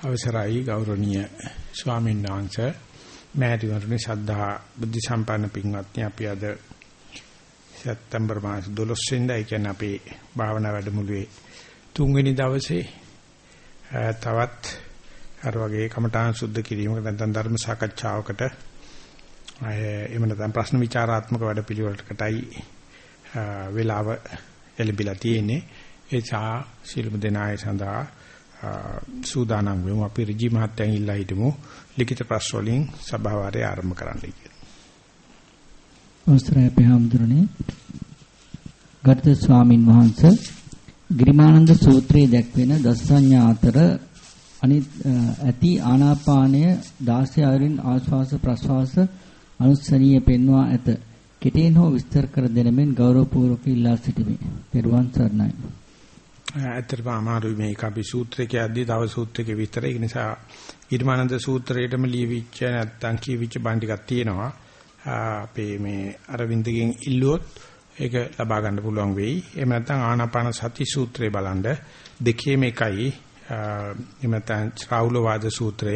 අවසරයි ගෞරවනීය ස්වාමීන් වහන්සේ. මෑණිවරණි ශ්‍රද්ධා බුද්ධ සම්පන්න පින්වත්නි අපි අද සැප්තැම්බර් මාස 12 වෙනිදා ඒ කියන්නේ අපේ භාවනා වැඩමුළුවේ තුන්වෙනි දවසේ. තවත් අර වගේ කමඨාන් සුද්ධ කිරීමකට නැත්නම් ධර්ම සාකච්ඡාවකට එහෙම නැත්නම් ප්‍රශ්න විචාරාත්මක වැඩපිළිවෙලකටයි වේලාව එළඹිලා තියෙන්නේ. ඒ සා ශිල්ප දෙනාය සඳහා සූදානම් වෙමු අපි ඍජි මහත්තයන් ඉල්ලා හිටමු ලිඛිත ප්‍රශ්න වලින් සභාවාරය ආරම්භ කරන්න කියලා. අවසරයි අපේ හැමදෙරණේ ගරුතර ස්වාමින් වහන්සේ ගිරිමානන්ද සූත්‍රයේ දැක්වෙන දස සංඥා අතර අනිත් ඇති ආනාපානය 16 අයරින් ආශ්වාස ප්‍රශ්වාස අනුස්සනීය පෙන්වා ඇත. කෙටියෙන් හෝ විස්තර කර දෙනමින් ගෞරවපූර්වක ඉල්ලා සිටිමි. පෙරවන් සරණයි. ඇත්තටම අමාරුයි මේක. අපි සූත්‍රයක යද්දී තව සූත්‍රයක විස්තර ඒක නිසා ඊර්මානන්ද සූත්‍රයේටම ලියවිච්ච නැත්තම් කියවිච්ච බණ ටිකක් තියෙනවා. අපේ මේ අරවින්දගෙන් ඉල්ලුවොත් ඒක ලබා ගන්න පුළුවන් වෙයි. එහෙම නැත්නම් ආනාපාන සති සූත්‍රය බලන්න. දෙකේම එකයි. එහෙම නැත්නම් ශ්‍රාවුල වාද සූත්‍රය.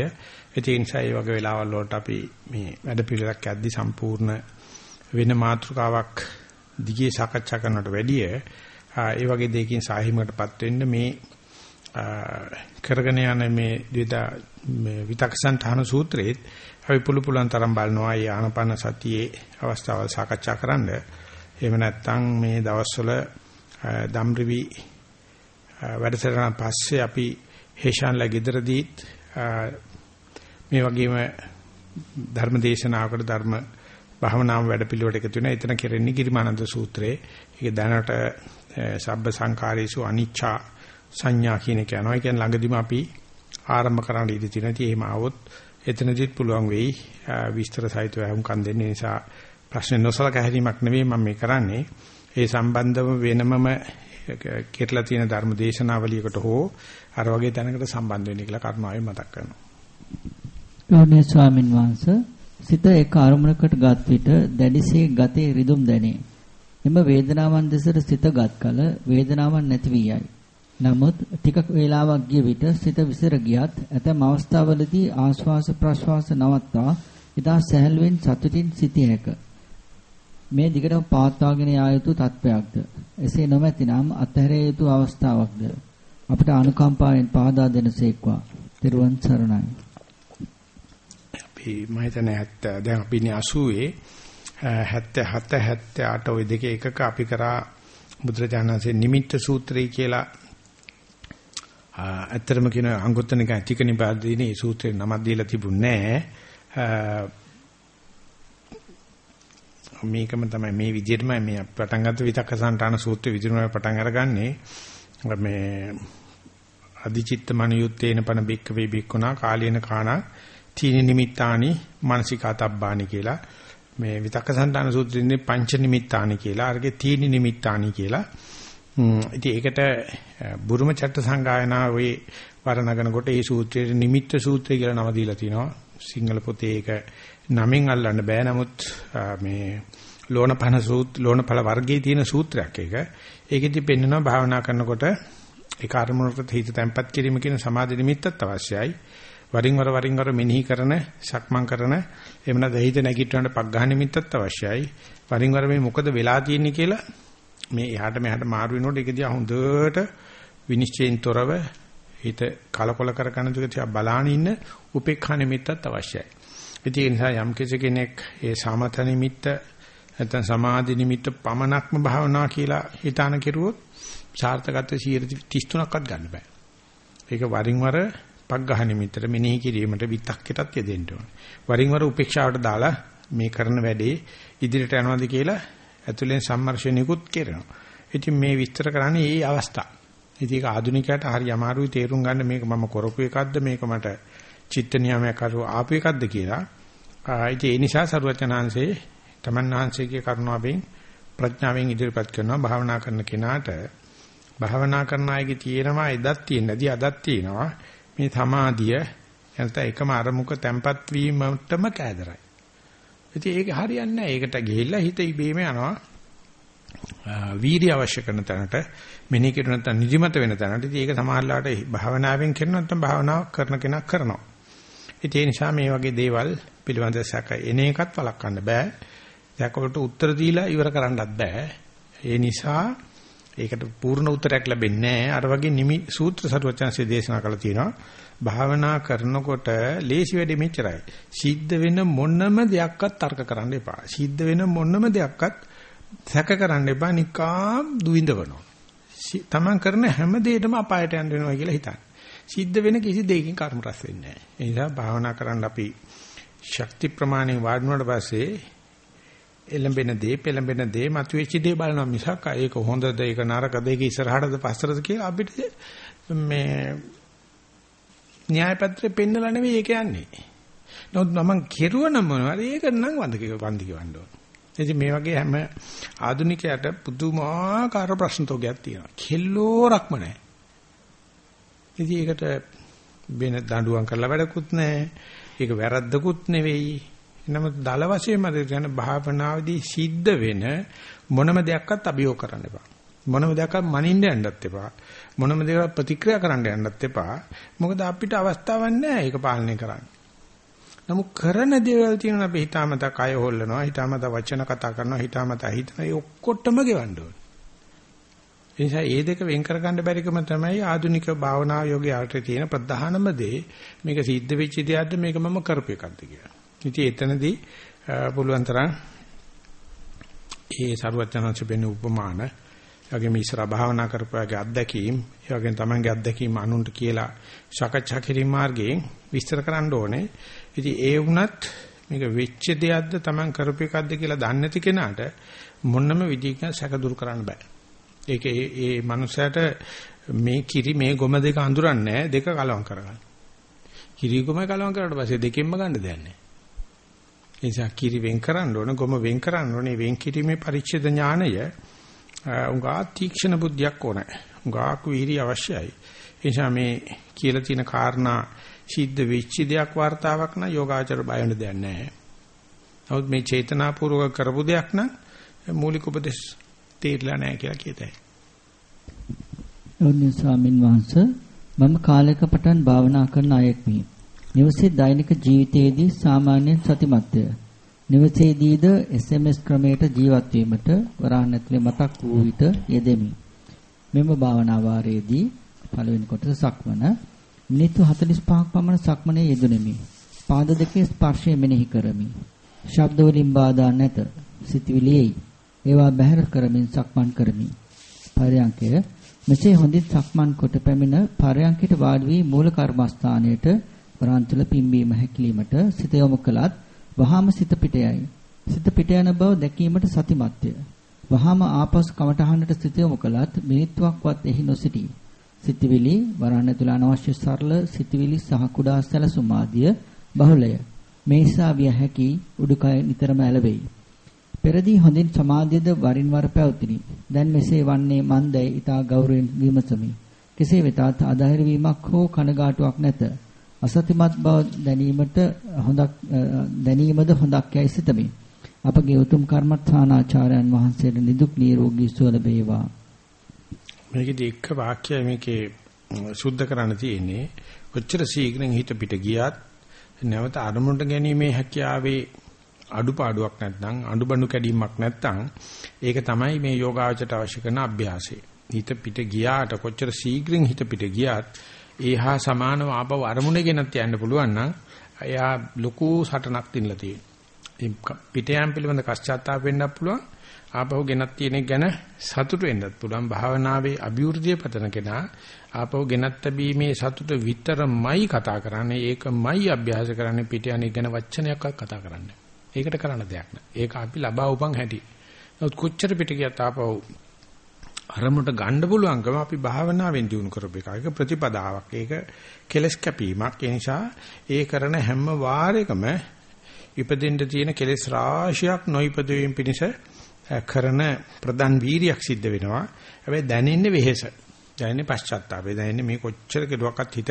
ඒ නිසා මේ වගේ වෙලාවල් වලට අපි මේ වැඩ පිළිවෙලක් යද්දී සම්පූර්ණ වෙන මාතෘකාවක් දිගේ සාකච්ඡා කරනවට වැඩිය ඒ වගේ දෙයකින් සාහිමකටපත් වෙන්න මේ කරගෙන යන මේ දෙදා මේ විතක්සන්ඨාන සූත්‍රයේත් අපි පුළු පුළුවන් තරම් බලනවා ඒ ආනපන සතියේ අවස්ථාවල් සාකච්ඡා කරන්න. එහෙම නැත්නම් මේ දවස්වල ධම්රිවි වැඩසටහන පස්සේ අපි හේෂාන්ලා ගෙදරදීත් මේ වගේම ධර්ම දේශනාවකට ධර්ම භාවනාව වැඩපිළිවෙලට එකතු වෙනවා. එතන කෙරෙන්නේ ගිරිමානන්ද සූත්‍රයේ. ඒක දැනට සබ්බ සංකාරේසු අනිච්චා සංඥා කියන එක යනවා. ඒ කියන්නේ ළඟදිම අපි ආරම්භ කරන්න ඉඩ තියෙනවා. ඉතින් එහෙම આવොත් එතනදිත් පුළුවන් වෙයි විස්තර සහිතව වහුම්කම් දෙන්න නිසා ප්‍රශ්න නොසලකා හැරීමක් නෙවෙයි මම මේ කරන්නේ. ඒ සම්බන්ධව වෙනමම කෙරලා තියෙන ධර්ම දේශනාවලියකට හෝ අර වගේ තැනකට සම්බන්ධ වෙන්න කියලා කර්මාවෙන් මතක් කරනවා. ගෞරවනීය ස්වාමින් වහන්සේ සිත එක අරමුණකට ගත් විට දැඩිසේ ගතේ රිදුම් දැනේ. එම වේදනාවන් දෙසට සිතගත් කල වේදනාවක් නැති වී යයි. නමුත් ටික වේලාවක් ගිය විට සිත විසිර ගියත් ඇතැම් අවස්ථාවලදී ආශ්වාස ප්‍රශ්වාස නවත්තා ඉතා සැහැල්ලුවෙන් සතුටින් සිටිය හැක. මේ දිගටම පවත්වාගෙන යා යුතු තත්වයක්ද? එසේ නොමැතිනම් අත්හැරිය යුතු අවස්ථාවක්ද? අපට අනුකම්පාවෙන් පහදා දෙනසේක්වා. ත්‍රිවන් සරණයි. අපි මම හිතන්නේ දැන් අපි ඉන්නේ 80 77 78 ওই දෙකේ එකක අපි කරා බුදුරජාණන්සේ නිමිත්ත සූත්‍රය කියලා ඇත්තටම කියන අංගුත්තර නිකාය ටික නිපාතේදී මේ සූත්‍රේ නමක් දීලා තිබුණේ නැහැ. මේකම තමයි මේ විදිහටම මේ පටන් ගත්ත විතක්ක සන්තාන සූත්‍රය විදිහටම පටන් අරගන්නේ. මේ අදිචිත්ත මනියුත්තේන පන බික්ක වේ බික්කුණා කාලේන කාණා තීන නිමිත්තානි මානසිකාතබ්බානි කියලා මේ විතක්ක සන්තාන සූත්‍රයේ පංච නිමිත්තානි කියලා අරගේ තීනි නිමිත්තානි කියලා. ඉතින් ඒකට බුරුම චට්ට සංගායනා ඔය වර්ණනගනකොට ඒ සූත්‍රයේ නිමිත්ත සූත්‍රය කියලා නම දීලා තිනවා. සිංහල පොතේ ඒක නමින් අල්ලන්න බෑ. නමුත් මේ ලෝණපන සූත් ලෝණපල වර්ගයේ තියෙන සූත්‍රයක් ඒක. ඒකෙදි පෙන්නනවා භාවනා කරනකොට ඒ කර්මවලට හිත තැම්පත් කිරීම කියන සමාධි නිමිත්තත් අවශ්‍යයි. වරින් වර වරින් වර මෙනෙහි කරන සක්මන් කරන එහෙම නැත්නම් හිත නැගිටවන්න පග්ඝා නිමිත්තත් අවශ්‍යයි. වරින් වර මේ මොකද වෙලා තියෙන්නේ කියලා මේ එහාට මෙහාට මාරු වෙනකොට ඒක දිහා හොඳට විනිශ්චයෙන් තොරව හිත කලකොල කරගෙන දිහා බලාන ඉන්න උපේක්ෂා නිමිත්තත් අවශ්‍යයි. ඒ නිසා යම් කෙනෙක් ඒ සමත නිමිත්ත නැත්නම් සමාධි නිමිත්ත පමණක්ම භාවනා කියලා හිතාන කෙරුවොත් සාර්ථකත්වයේ 33ක්වත් ගන්න බෑ. ඒක වරින් වර පග්ඝහ නිමිත්තට මෙනෙහි කිරීමට විතක්කටත් යෙදෙන්න ඕනේ. වරින් වර උපේක්ෂාවට දාලා මේ කරන වැඩේ ඉදිරියට යනවාද කියලා ඇතුලෙන් සම්මර්ෂණිකුත් කරනවා. ඉතින් මේ විස්තර කරන්නේ මේ අවස්ථා. ඉතින් ඒක ආධුනිකයට හරි අමාරුයි තේරුම් ගන්න මේක මම කරපු එකක්ද මේක මට චිත්ත නියමයක් අරව ආපු එකක්ද කියලා. ඉතින් ඒ නිසා සරුවචනාංශේ තමන් වහන්සේගේ කරුණාවෙන් ප්‍රඥාවෙන් ඉදිරිපත් කරනවා භාවනා කරන කෙනාට භාවනා කරන අයගේ තියෙනවා එදත් තියෙන නැති අදත් තියෙනවා මේ සමාධිය නැත්නම් එකම අරමුක තැම්පත් වීමටම කෑදරයි. ඉතින් ඒක හරියන්නේ නැහැ. ඒකට ගිහිල්ලා හිත ඉබේම යනවා. වීර්ය අවශ්‍ය කරන තැනට මෙනෙහි කරන නැත්නම් නිදිමත වෙන තැනට ඉතින් ඒක සමහරලාට භාවනාවෙන් කරන නැත්නම් භාවනාවක් කරන කෙනෙක් කරනවා. ඉතින් ඒ නිසා මේ වගේ දේවල් පිළිබඳ සැක එන එකත් වළක්වන්න බෑ. සැකවලට උත්තර දීලා ඉවර කරන්නත් බෑ. ඒ නිසා ඒකට පූර්ණ උත්තරයක් ලැබෙන්නේ නැහැ. අර වගේ නිමි සූත්‍ර සරුවචන්සේ දේශනා කළා තියෙනවා. භාවනා කරනකොට ලේසි වැඩි මෙච්චරයි. සිද්ධ වෙන මොනම දෙයක්වත් තර්ක කරන්න එපා. සිද්ධ වෙන මොනම දෙයක්වත් සැක කරන්න එපා. නිකාම් දුවිඳවනවා. තමන් කරන හැම දෙයකම අපායට යන්න වෙනවා කියලා හිතන්න. සිද්ධ වෙන කිසි දෙයකින් කර්ම රැස් වෙන්නේ නැහැ. ඒ නිසා භාවනා කරන්න අපි ශක්ති ප්‍රමාණය වාඩිනුවට පස්සේ එළඹෙන දේ පෙළඹෙන දේ මතුවෙච්ච දේ බලනවා මිසක් ඒක හොඳද ඒක නරකද ඒක ඉස්සරහටද පස්සටද කියලා අපිට මේ න්‍යාය පත්‍රේ පෙන්නලා නෙවෙයි ඒක යන්නේ. නමුත් මම කෙරුවනම් මොනවද ඒක නම් වන්ද කිය වන්දි කියවන්න ඕන. ඉතින් මේ වගේ හැම ආදුනිකයට පුදුමාකාර ප්‍රශ්න තෝගයක් තියෙනවා. කෙල්ලෝරක්ම නැහැ. ඉතින් ඒකට වෙන දඬුවම් කරලා වැඩකුත් නැහැ. ඒක වැරද්දකුත් නෙවෙයි. නමුත් දල වශයෙන් මම කියන භාවනාවේදී සිද්ධ වෙන මොනම දෙයක්වත් අභියෝග කරන්න එපා. මොනම දෙයක්වත් මනින්න යන්නත් එපා. මොනම දෙයක් ප්‍රතික්‍රියා කරන්න යන්නත් එපා. මොකද අපිට අවස්ථාවක් නැහැ ඒක පාලනය කරන්න. නමුත් කරන දේවල් තියෙනවා අපි හිතාමතා කය හොල්ලනවා, හිතාමතා වචන කතා කරනවා, හිතාමතා හිතන ඒ ඔක්කොටම ගෙවන්න ඕනේ. ඒ නිසා මේ දෙක වෙන් කරගන්න බැරිකම තමයි ආධුනික භාවනා යෝගී තියෙන ප්‍රධානම දේ. මේක සිද්ධ වෙච්ච දෙයක්ද මේක මම කරපු එකක්ද කියලා. ඉතින් එතනදී පුළුවන් තරම් ඒ සරුවචනංශ වෙන උපමාන යගෙම ඉස්සර භාවනා කරපුවාගේ අත්දැකීම් ඒ වගේම තමන්ගේ අත්දැකීම් අනුන්ට කියලා සාකච්ඡා කිරීම මාර්ගයෙන් විස්තර කරන්න ඕනේ. ඉතින් ඒ වුණත් මේක වෙච්ච දෙයක්ද තමන් කරපු එකක්ද කියලා දන්නේ නැති කෙනාට මොනම විදිහකින් සැක දුරු කරන්න බෑ. ඒක ඒ ඒ මනුස්සයාට මේ කිරි මේ ගොම දෙක අඳුරන්නේ දෙක කලවම් කරගන්න. කිරි ගොම කලවම් කරාට පස්සේ දෙකෙන්ම ගන්න දෙයක් නැහැ. නිසා කිරි වෙන් කරන්න ඕන, ගොම වෙන් කරන්න ඕනේ. වෙන් කිරීමේ පරිච්ඡේද ඥානය උඟා තීක්ෂණ බුද්ධියක් ඕනේ. උඟා කුහිරි අවශ්‍යයි. ඒ නිසා මේ කියලා තියෙන කාරණා සිද්ධ වෙච්ච දෙයක් වார்த்தාවක් නම් යෝගාචර බය වෙන දෙයක් නැහැ. නමුත් මේ චේතනාපූර්වක කරපු දෙයක් නම් මූලික උපදේශ තේරලා නැහැ කියලා කියතයි. ඔන්නේ ස්වාමින් වහන්සේ මම කාලයක පටන් භාවනා කරන අයෙක් මේ නිවසේ දෛනික ජීවිතයේදී සාමාන්‍යයෙන් සතිමත්ය. නිවසේදීද SMS ක්‍රමයට ජීවත් වීමට වරහන් ඇතුලේ මතක් වූ විට යෙදෙමි. මෙම භාවනා වාරයේදී පළවෙනි කොටස සක්මන මිනිත්තු 45ක් පමණ සක්මනේ යෙදුණෙමි. පාද දෙකේ ස්පර්ශය මෙනෙහි කරමි. ශබ්ද වලින් බාධා නැත. සිතවිලියි. ඒවා බැහැර කරමින් සක්මන් කරමි. පරයන්කය මෙසේ හොඳින් සක්මන් කොට පැමිණ පරයන්කයට වාඩි වී මූල කර්මස්ථානයේට වරන් තුල පිම්බීම හැකිලීමට සිත යොමු කළත් වහාම සිත පිට යයි. සිත පිට යන බව දැකීමට සතිමත්ය. වහාම ආපසු කමටහනට සිත යොමු කළත් මිනිත්තුවක්වත් එහි නොසිටී. සිතවිලි වරන් තුල අනවශ්‍ය සරල සිතවිලි සහ කුඩා සැලසුම් ආදිය බහුලය. මේ නිසා විය හැකි උඩුකය නිතරම ඇලවෙයි. පෙරදී හොඳින් සමාධියද වරින් වර පැවතිනි. දැන් මෙසේ වන්නේ මන්දයි ඊතා ගෞරවයෙන් විමසමි. කෙසේ වෙතත් අධෛර්ය වීමක් හෝ කනගාටුවක් නැත. අසතිමත් බව දැනීමට හොඳක් දැනීමද හොඳක් යයි සිතමි. අපගේ උතුම් කර්මස්ථානාචාර්යයන් වහන්සේට නිදුක් නිරෝගී සුව ලැබේවා. මේකෙදි එක වාක්‍යය මේකේ සුද්ධ කරන්න තියෙන්නේ කොච්චර ශීඝ්‍රයෙන් හිත පිට ගියත් නැවත අරමුණට ගැනීමේ හැකියාවේ අඩුපාඩුවක් නැත්නම් අඩුබණු කැඩීමක් නැත්නම් ඒක තමයි මේ යෝගාවචරයට අවශ්‍ය කරන අභ්‍යාසය. හිත පිට ගියාට කොච්චර ශීඝ්‍රයෙන් හිත පිට ගියත් ඒහා සමානව ආපහු අරමුණේ ගෙනත් යන්න පුළුවන් නම් එයා ලොකු සටනක් දිනලා තියෙනවා. පිටයන් පිළිබඳ කශ්චාත්තාප වෙන්නත් පුළුවන්. ආපහු ගෙනත් තියෙන එක ගැන සතුටු වෙන්නත් පුළුවන්. භාවනාවේ අභිවෘද්ධිය පතන කෙනා ආපහු ගෙනත් තැබීමේ සතුට විතරමයි කතා කරන්නේ. ඒකමයි අභ්‍යාස කරන්නේ පිටයන් ගැන වචනයක්වත් කතා කරන්නේ. ඒකට කරන්න දෙයක් නෑ. ඒක අපි ලබා උපන් හැටි. නමුත් කොච්චර පිට ගියත් ආපහු අරමුණට ගන්න පුළුවන්කම අපි භාවනාවෙන් දිනු කරපු එක. ඒක ප්‍රතිපදාවක්. ඒක කෙලස් කැපීමක්. ඒ නිසා ඒ කරන හැම වාරයකම ඉපදෙන්න තියෙන කෙලස් රාශියක් නොයිපදවීම පිණිස කරන ප්‍රධාන වීරියක් සිද්ධ වෙනවා. හැබැයි දැනෙන්නේ වෙහෙස. දැනෙන්නේ පශ්චාත්තාපය. දැනෙන්නේ මේ කොච්චර කෙරුවක්වත් හිත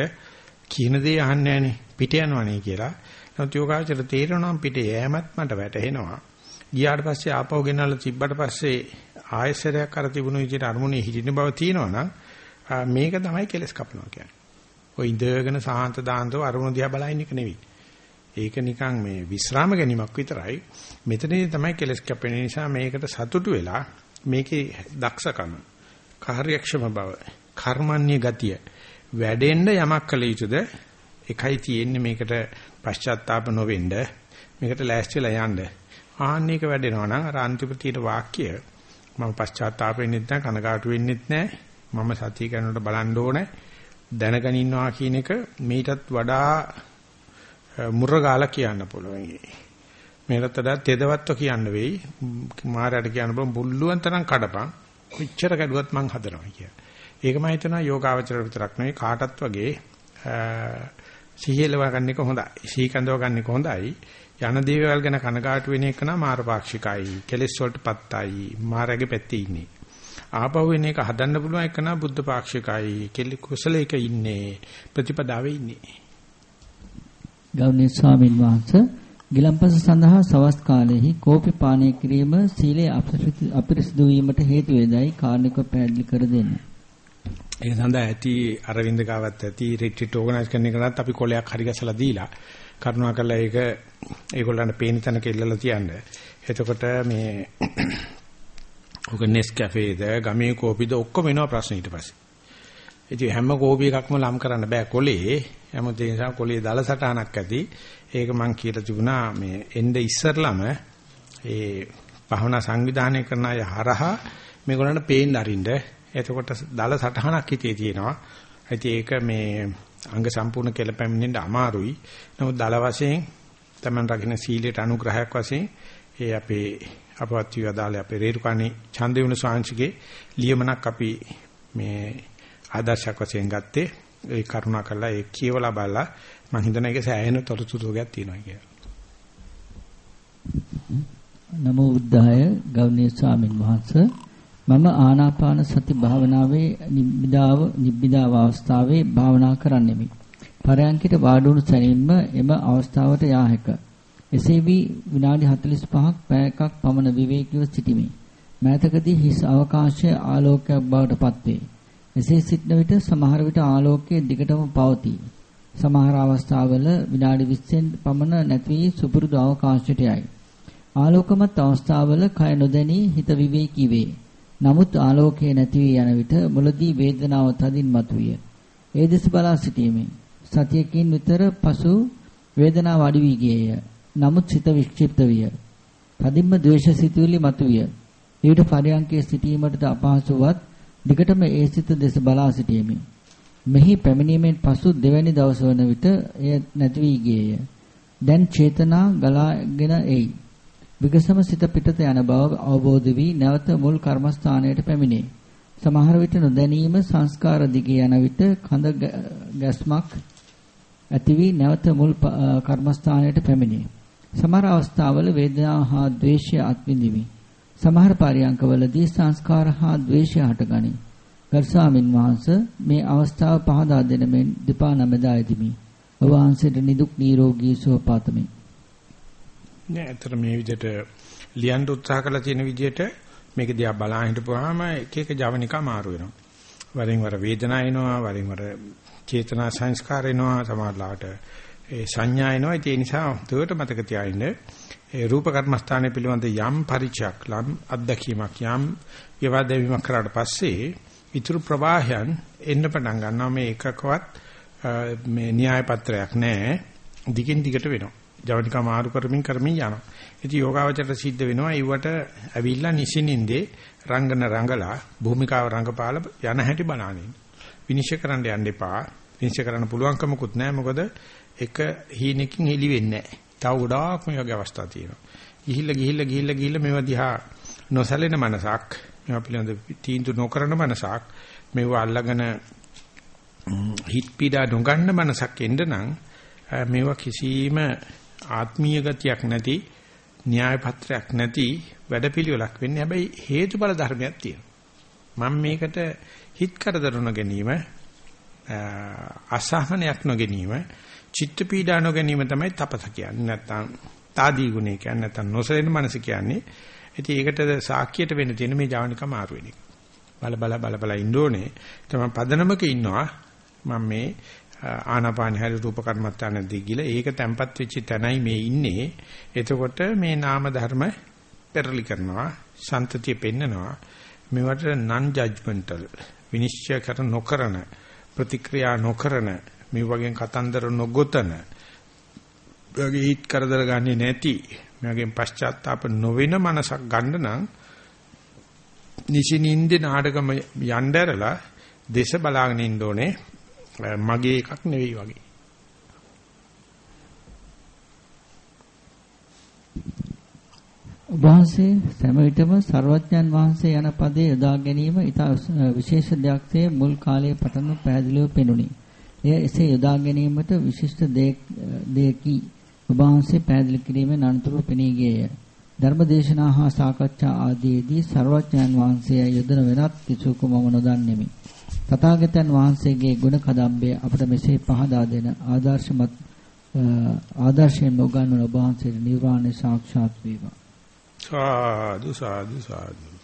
කියන දේ අහන්නේ නැහනේ. පිට යනවනේ කියලා. නමුත් යෝගාචර තේරෙනවා පිට යෑමත් මට වැටහෙනවා. ගියාට පස්සේ ආපහු ගෙනල්ලා තිබ්බට පස්සේ ආයසරයක් අර තිබුණු විදිහට අරමුණේ හිටින බව තියෙනවනම් මේක තමයි කෙලස් කපනවා කියන්නේ. ඔය ඉඳගෙන සාහන්ත දාන්තව අරමුණ දිහා බලන එක නෙවෙයි. ඒක නිකන් මේ විස්රාම ගැනීමක් විතරයි. මෙතනදී තමයි කෙලස් කැපෙන නිසා මේකට සතුටු වෙලා මේකේ දක්ෂකම, කාර්යක්ෂම බව, කර්මන්නේ ගතිය වැඩෙන්න යමක් කළ යුතුද? එකයි තියෙන්නේ මේකට පශ්චාත්තාප නොවෙන්න, මේකට ලෑස්තිලා යන්න. ආන්නේක වැඩෙනවා නම් අර අන්තිම තියෙන වාක්‍ය මම පශ්චාත්තාප වෙන්නෙත් නැහැ, කනගාටු වෙන්නෙත් නැහැ. මම සතිය කරනකොට බලන්න ඕනේ. දැනගෙන ඉන්නවා කියන එක මීටත් වඩා මුරගාලා කියන්න පුළුවන්. මේකට වඩා තෙදවත්ව කියන්න වෙයි. මාරයට කියන්න බෑ බුල්ලුවන් තරම් කඩපන්. කොච්චර කැඩුවත් මං හදනවා කිය. ඒක මම හිතනවා යෝගාවචර විතරක් නෙවෙයි කාටත් වගේ සිහියලව ගන්න එක හොඳයි. සීකඳව ගන්න එක හොඳයි. යන දේවල් ගැන කනගාටු වෙන එක නම් මාරපාක්ෂිකයි. කෙලෙස් වලට පත්තයි. මාරගේ පැත්තේ ඉන්නේ. ආපහු වෙන එක හදන්න පුළුවන් එක නම් බුද්ධ පාක්ෂිකයි. කෙලි කුසලයක ඉන්නේ. ප්‍රතිපදාවේ ඉන්නේ. ගෞරවනීය ස්වාමින් වහන්සේ ගිලම්පස සඳහා සවස් කාලයේහි කෝපි පානය කිරීම සීලේ අපිරිසිදු වීමට හේතු වේදයි කාරණිකව පැහැදිලි කර දෙන්න. ඒ සඳහා ඇති අරවින්ද ගාවත් ඇති රිට්‍රීට් ඕගනයිස් කරන එකකට අපි කොලයක් හරි ගැසලා දීලා කරුණාකරලා ඒක ඒගොල්ලන්ට පේන තැනක ඉල්ලලා තියන්න. එතකොට මේ ඔක නෙස් කැෆේද ගමේ කෝපිද ඔක්කොම එනවා ප්‍රශ්න ඊට පස්සේ. ඉතින් හැම කෝපි එකක්ම ලම් කරන්න බෑ කොලේ. හැමෝට ඒ නිසා කොලේ දල සටහනක් ඇති. ඒක මම කියලා තිබුණා මේ එnde ඉස්සරළම ඒ භවනා සංවිධානය කරන අය හරහා මේගොල්ලන්ට පේන්න අරින්න. එතකොට දල සටහනක් හිතේ තියෙනවා. ඉතින් ඒක මේ අංග සම්පූර්ණ කියලා පැමිණෙන්න අමාරුයි. නමුත් දල වශයෙන් තමන් රකින්න සීලයට අනුග්‍රහයක් වශයෙන් ඒ අපේ අපවත් විවාදාලේ අපේ රේරුකාණී ඡන්දේවුන ස්වාංශිකේ ලියමනක් අපි මේ ආදර්ශයක් වශයෙන් ගත්තේ ඒ කරුණා කරලා ඒ කියවලා බලලා මම හිතන එක සෑහෙන තොරතුරු ගයක් තියෙනවා කියලා. නමෝ බුද්ධාය ගෞණීය ස්වාමින් වහන්සේ මම ආනාපාන සති භාවනාවේ නිබ්බිදාව නිබ්බිදාව අවස්ථාවේ භාවනා කරන්නෙමි. පරයන්කිට වාඩුණු සැනින්ම එම අවස්ථාවට යා හැක. එසේ වී විනාඩි 45ක් පැයකක් පමණ විවේකීව සිටිමි. මෑතකදී හිස් අවකාශය ආලෝකයක් බවට පත්වේ. එසේ සිටන විට සමහර විට ආලෝකයේ දිගටම පවතී. සමහර අවස්ථාවල විනාඩි 20න් පමණ නැති වී සුපුරුදු අවකාශයට යයි. ආලෝකමත් අවස්ථාවල කය නොදැනී හිත විවේකී වේ. නමුත් ආලෝකයේ නැති වී යන විට මුලදී වේදනාව තදින් මතුවිය. ඒ දෙස බලා සිටීමේ සතියකින් විතර පසු වේදනාව අඩු වී ගියේය. නමුත් සිත වික්ෂිප්ත විය. තදින්ම ද්වේෂ සිතුවිලි මතුවිය. ඊට පරයන්කේ සිටීමටද අපහසුවත් දිගටම ඒ සිත දෙස බලා සිටීමේ මෙහි පැමිණීමෙන් පසු දෙවැනි දවස වන විට එය නැති වී ගියේය. දැන් චේතනා ගලාගෙන එයි. විගසම සිත පිටත යන බව අවබෝධ වී නැවත මුල් කර්මස්ථානයට පැමිණේ. සමහර විට නොදැනීම සංස්කාර දිගේ යන විට කඳ ගැස්මක් ඇති වී නැවත මුල් කර්මස්ථානයට පැමිණේ. සමහර අවස්ථාවල වේදනාව හා ද්වේෂය අත්විඳිමි. සමහර පරියංකවලදී සංස්කාර හා ද්වේෂය හටගනී. ගරු ස්වාමින් වහන්සේ මේ අවස්ථාව පහදා දෙන මෙන් දෙපා නමදා යදිමි. ඔබ වහන්සේට නිදුක් නිරෝගී සුව පාතමි. නෑ අතර මේ විදිහට ලියන්න උත්සාහ කරලා තියෙන විදිහට මේක දිහා බලන් හිටපුවාම එක එක ජවනිකා මාරු වෙනවා. වරින් වර වේදනා එනවා, වරින් වර චේතනා සංස්කාර එනවා, සමහරලාට ඒ සංඥා එනවා. ඒ නිසා දුවට මතක තියාගන්න. ඒ රූප කර්මස්ථානය පිළිබඳ යම් පරිචයක් ලම් අත්දැකීමක් යම් විවාදවීමක් කරාට පස්සේ ඊතුරු ප්‍රවාහයන් එන්න පටන් ගන්නවා. මේ එකකවත් මේ න්‍යාය පත්‍රයක් නැහැ දිගින් දිගට වෙනවා. ජවනිකා මාරු කරමින් කරමින් යනවා. ඉතින් යෝගාවචරයට සිද්ධ වෙනවා ඊවට ඇවිල්ලා නිසින්ින්දේ රංගන රංගලා භූමිකාව රංගපාල යන හැටි බලනින් විනිශ්චය කරන්න යන්න එපා. විනිශ්චය කරන්න පුළුවන්කමකුත් නැහැ. මොකද එක හීනකින් එලි වෙන්නේ නැහැ. තව ගොඩාක් මේ වගේ අවස්ථා තියෙනවා. ගිහිල්ලා ගිහිල්ලා ගිහිල්ලා ගිහිල්ලා මේවා දිහා නොසැලෙන මනසක්, මේවා පිළිබඳ තීන්දුව නොකරන මනසක්, මේවා අල්ලගෙන හිත පීඩා නොගන්න මනසක් එන්න නම් මේවා කිසිම ආත්මීය ගතියක් නැති න්‍යාය පත්‍රයක් නැති වැඩපිළිවෙලක් වෙන්නේ. හැබැයි හේතුඵල ධර්මයක් තියෙනවා. මම මේකට හිත කරදර නොගැනීම අසහනයක් නොගැනීම චිත්ත පීඩා නොගැනීම තමයි තපස කියන්නේ. නැත්තම් తాදී ගුණය කියන්නේ නැත්නම් නොසලෙන මනස කියන්නේ. ඉතින් ඒකට සාක්කියට වෙන්න තියෙන මේ ජවනිකම ආරු වෙන එක. බල බල බල බල ඉන්න ඕනේ. තමයි පදනමක ඉන්නවා මම මේ ආනාපාන හැරි රූප කර්මත්තානදී ගිල ඒක තැම්පත් වෙච්ච තැනයි මේ ඉන්නේ. එතකොට මේ නාම ධර්ම පෙරලි කරනවා, සන්තතිය පෙන්නනවා. මේවට non judgmental විනිශ්චය කර නොකරන ප්‍රතික්‍රියා නොකරන මේ වගේ කතන්දර නොගොතන වගේ හිත කරදර ගන්නේ නැති මගෙන් පශ්චාත්තාප නොවෙන මනසක් ගන්න නම් නිසිනින්ද නාටකම යnderලා දේශ බලාගෙන ඉන්න ඕනේ. මගේ එකක් නෙවෙයි වගේ. ඔබ වහන්සේ සෑම විටම ਸਰවඥන් වහන්සේ යන පදේ යොදා ගැනීම ඉතා විශේෂ දෙයක්සේ මුල් කාලයේ පටන්ම පැහැදිලිව පෙනුනි. එය එසේ යොදා ගැනීමට විශිෂ්ට දෙයකි. ඔබ වහන්සේ පැහැදිලි කිරීමෙන් අනතුරු පෙනී ගියේය. ධර්මදේශනා හා සාකච්ඡා ආදීදී ਸਰවඥන් වහන්සේ යොදන වෙනත් කිසිවක මම නොදන්නෙමි. තථාගතයන් වහන්සේගේ ගුණ කදම්බය අපට මෙසේ පහදා දෙන ආදර්ශමත් ආදර්ශයෙන් උගන්වන ඔබ වහන්සේට නිර්වාණය සාක්ෂාත් වේවා. සාදු සාදු සාදු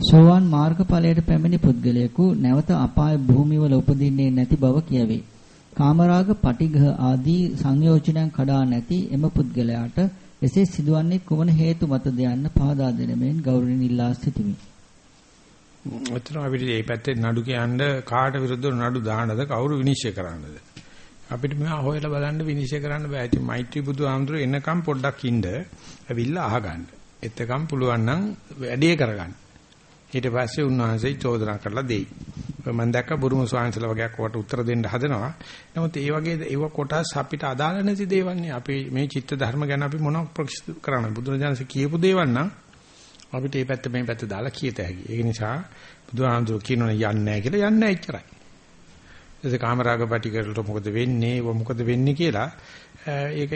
සෝවාන් මාර්ගඵලයට පැමිණි පුද්ගලයෙකු නැවත අපාය භූමිවල උපදින්නේ නැති බව කියවේ. කාමරාග, පටිඝ ආදී සංයෝජනයන් කඩා නැති එම පුද්ගලයාට එසේ සිදුවන්නේ කුමන හේතු මතද යන්න පහදා දෙන මෙන් ගෞරවණීය ඉල්ලා සිටිමි. ඔතන අපිට මේ පැත්තේ නඩු කියන්න කාට විරුද්ධව නඩු දාන්නද කවුරු විනිශ්චය කරන්නද? අපිට මේවා හොයලා බලන්න විනිශ්චය කරන්න බෑ. ඉතින් මෛත්‍රී බුදු ආමඳුර එනකම් පොඩ්ඩක් ඉන්න ඇවිල්ලා අහගන්න. එතකම් පුළුවන් නම් වැඩේ කරගන්න. ඊට පස්සේ උන්වහන්සේ චෝදනා කරලා දෙයි. මම දැක්ක බුරුම ස්වාමීන්සලා වගේක් වට උත්තර දෙන්න හදනවා. නමුත් ඒ වගේ ඒව කොටස් අපිට අදාළ නැති දේවල් නේ. අපි මේ චිත්ත ධර්ම ගැන අපි මොනවක් ප්‍රතිස්ථාප කරන්නේ? බුදුරජාණන්සේ කියපු දේවල් නම් අපිට මේ පැත්ත මේ පැත්ත දාලා කියත හැකි. ඒ නිසා බුදුහාමුදුරු කියනෝනේ යන්නේ නැහැ කියලා යන්නේ නැහැ එච්චරයි. ඊට කාමරාග පැටිකරට මොකද වෙන්නේ? මොකද වෙන්නේ කියලා ඒක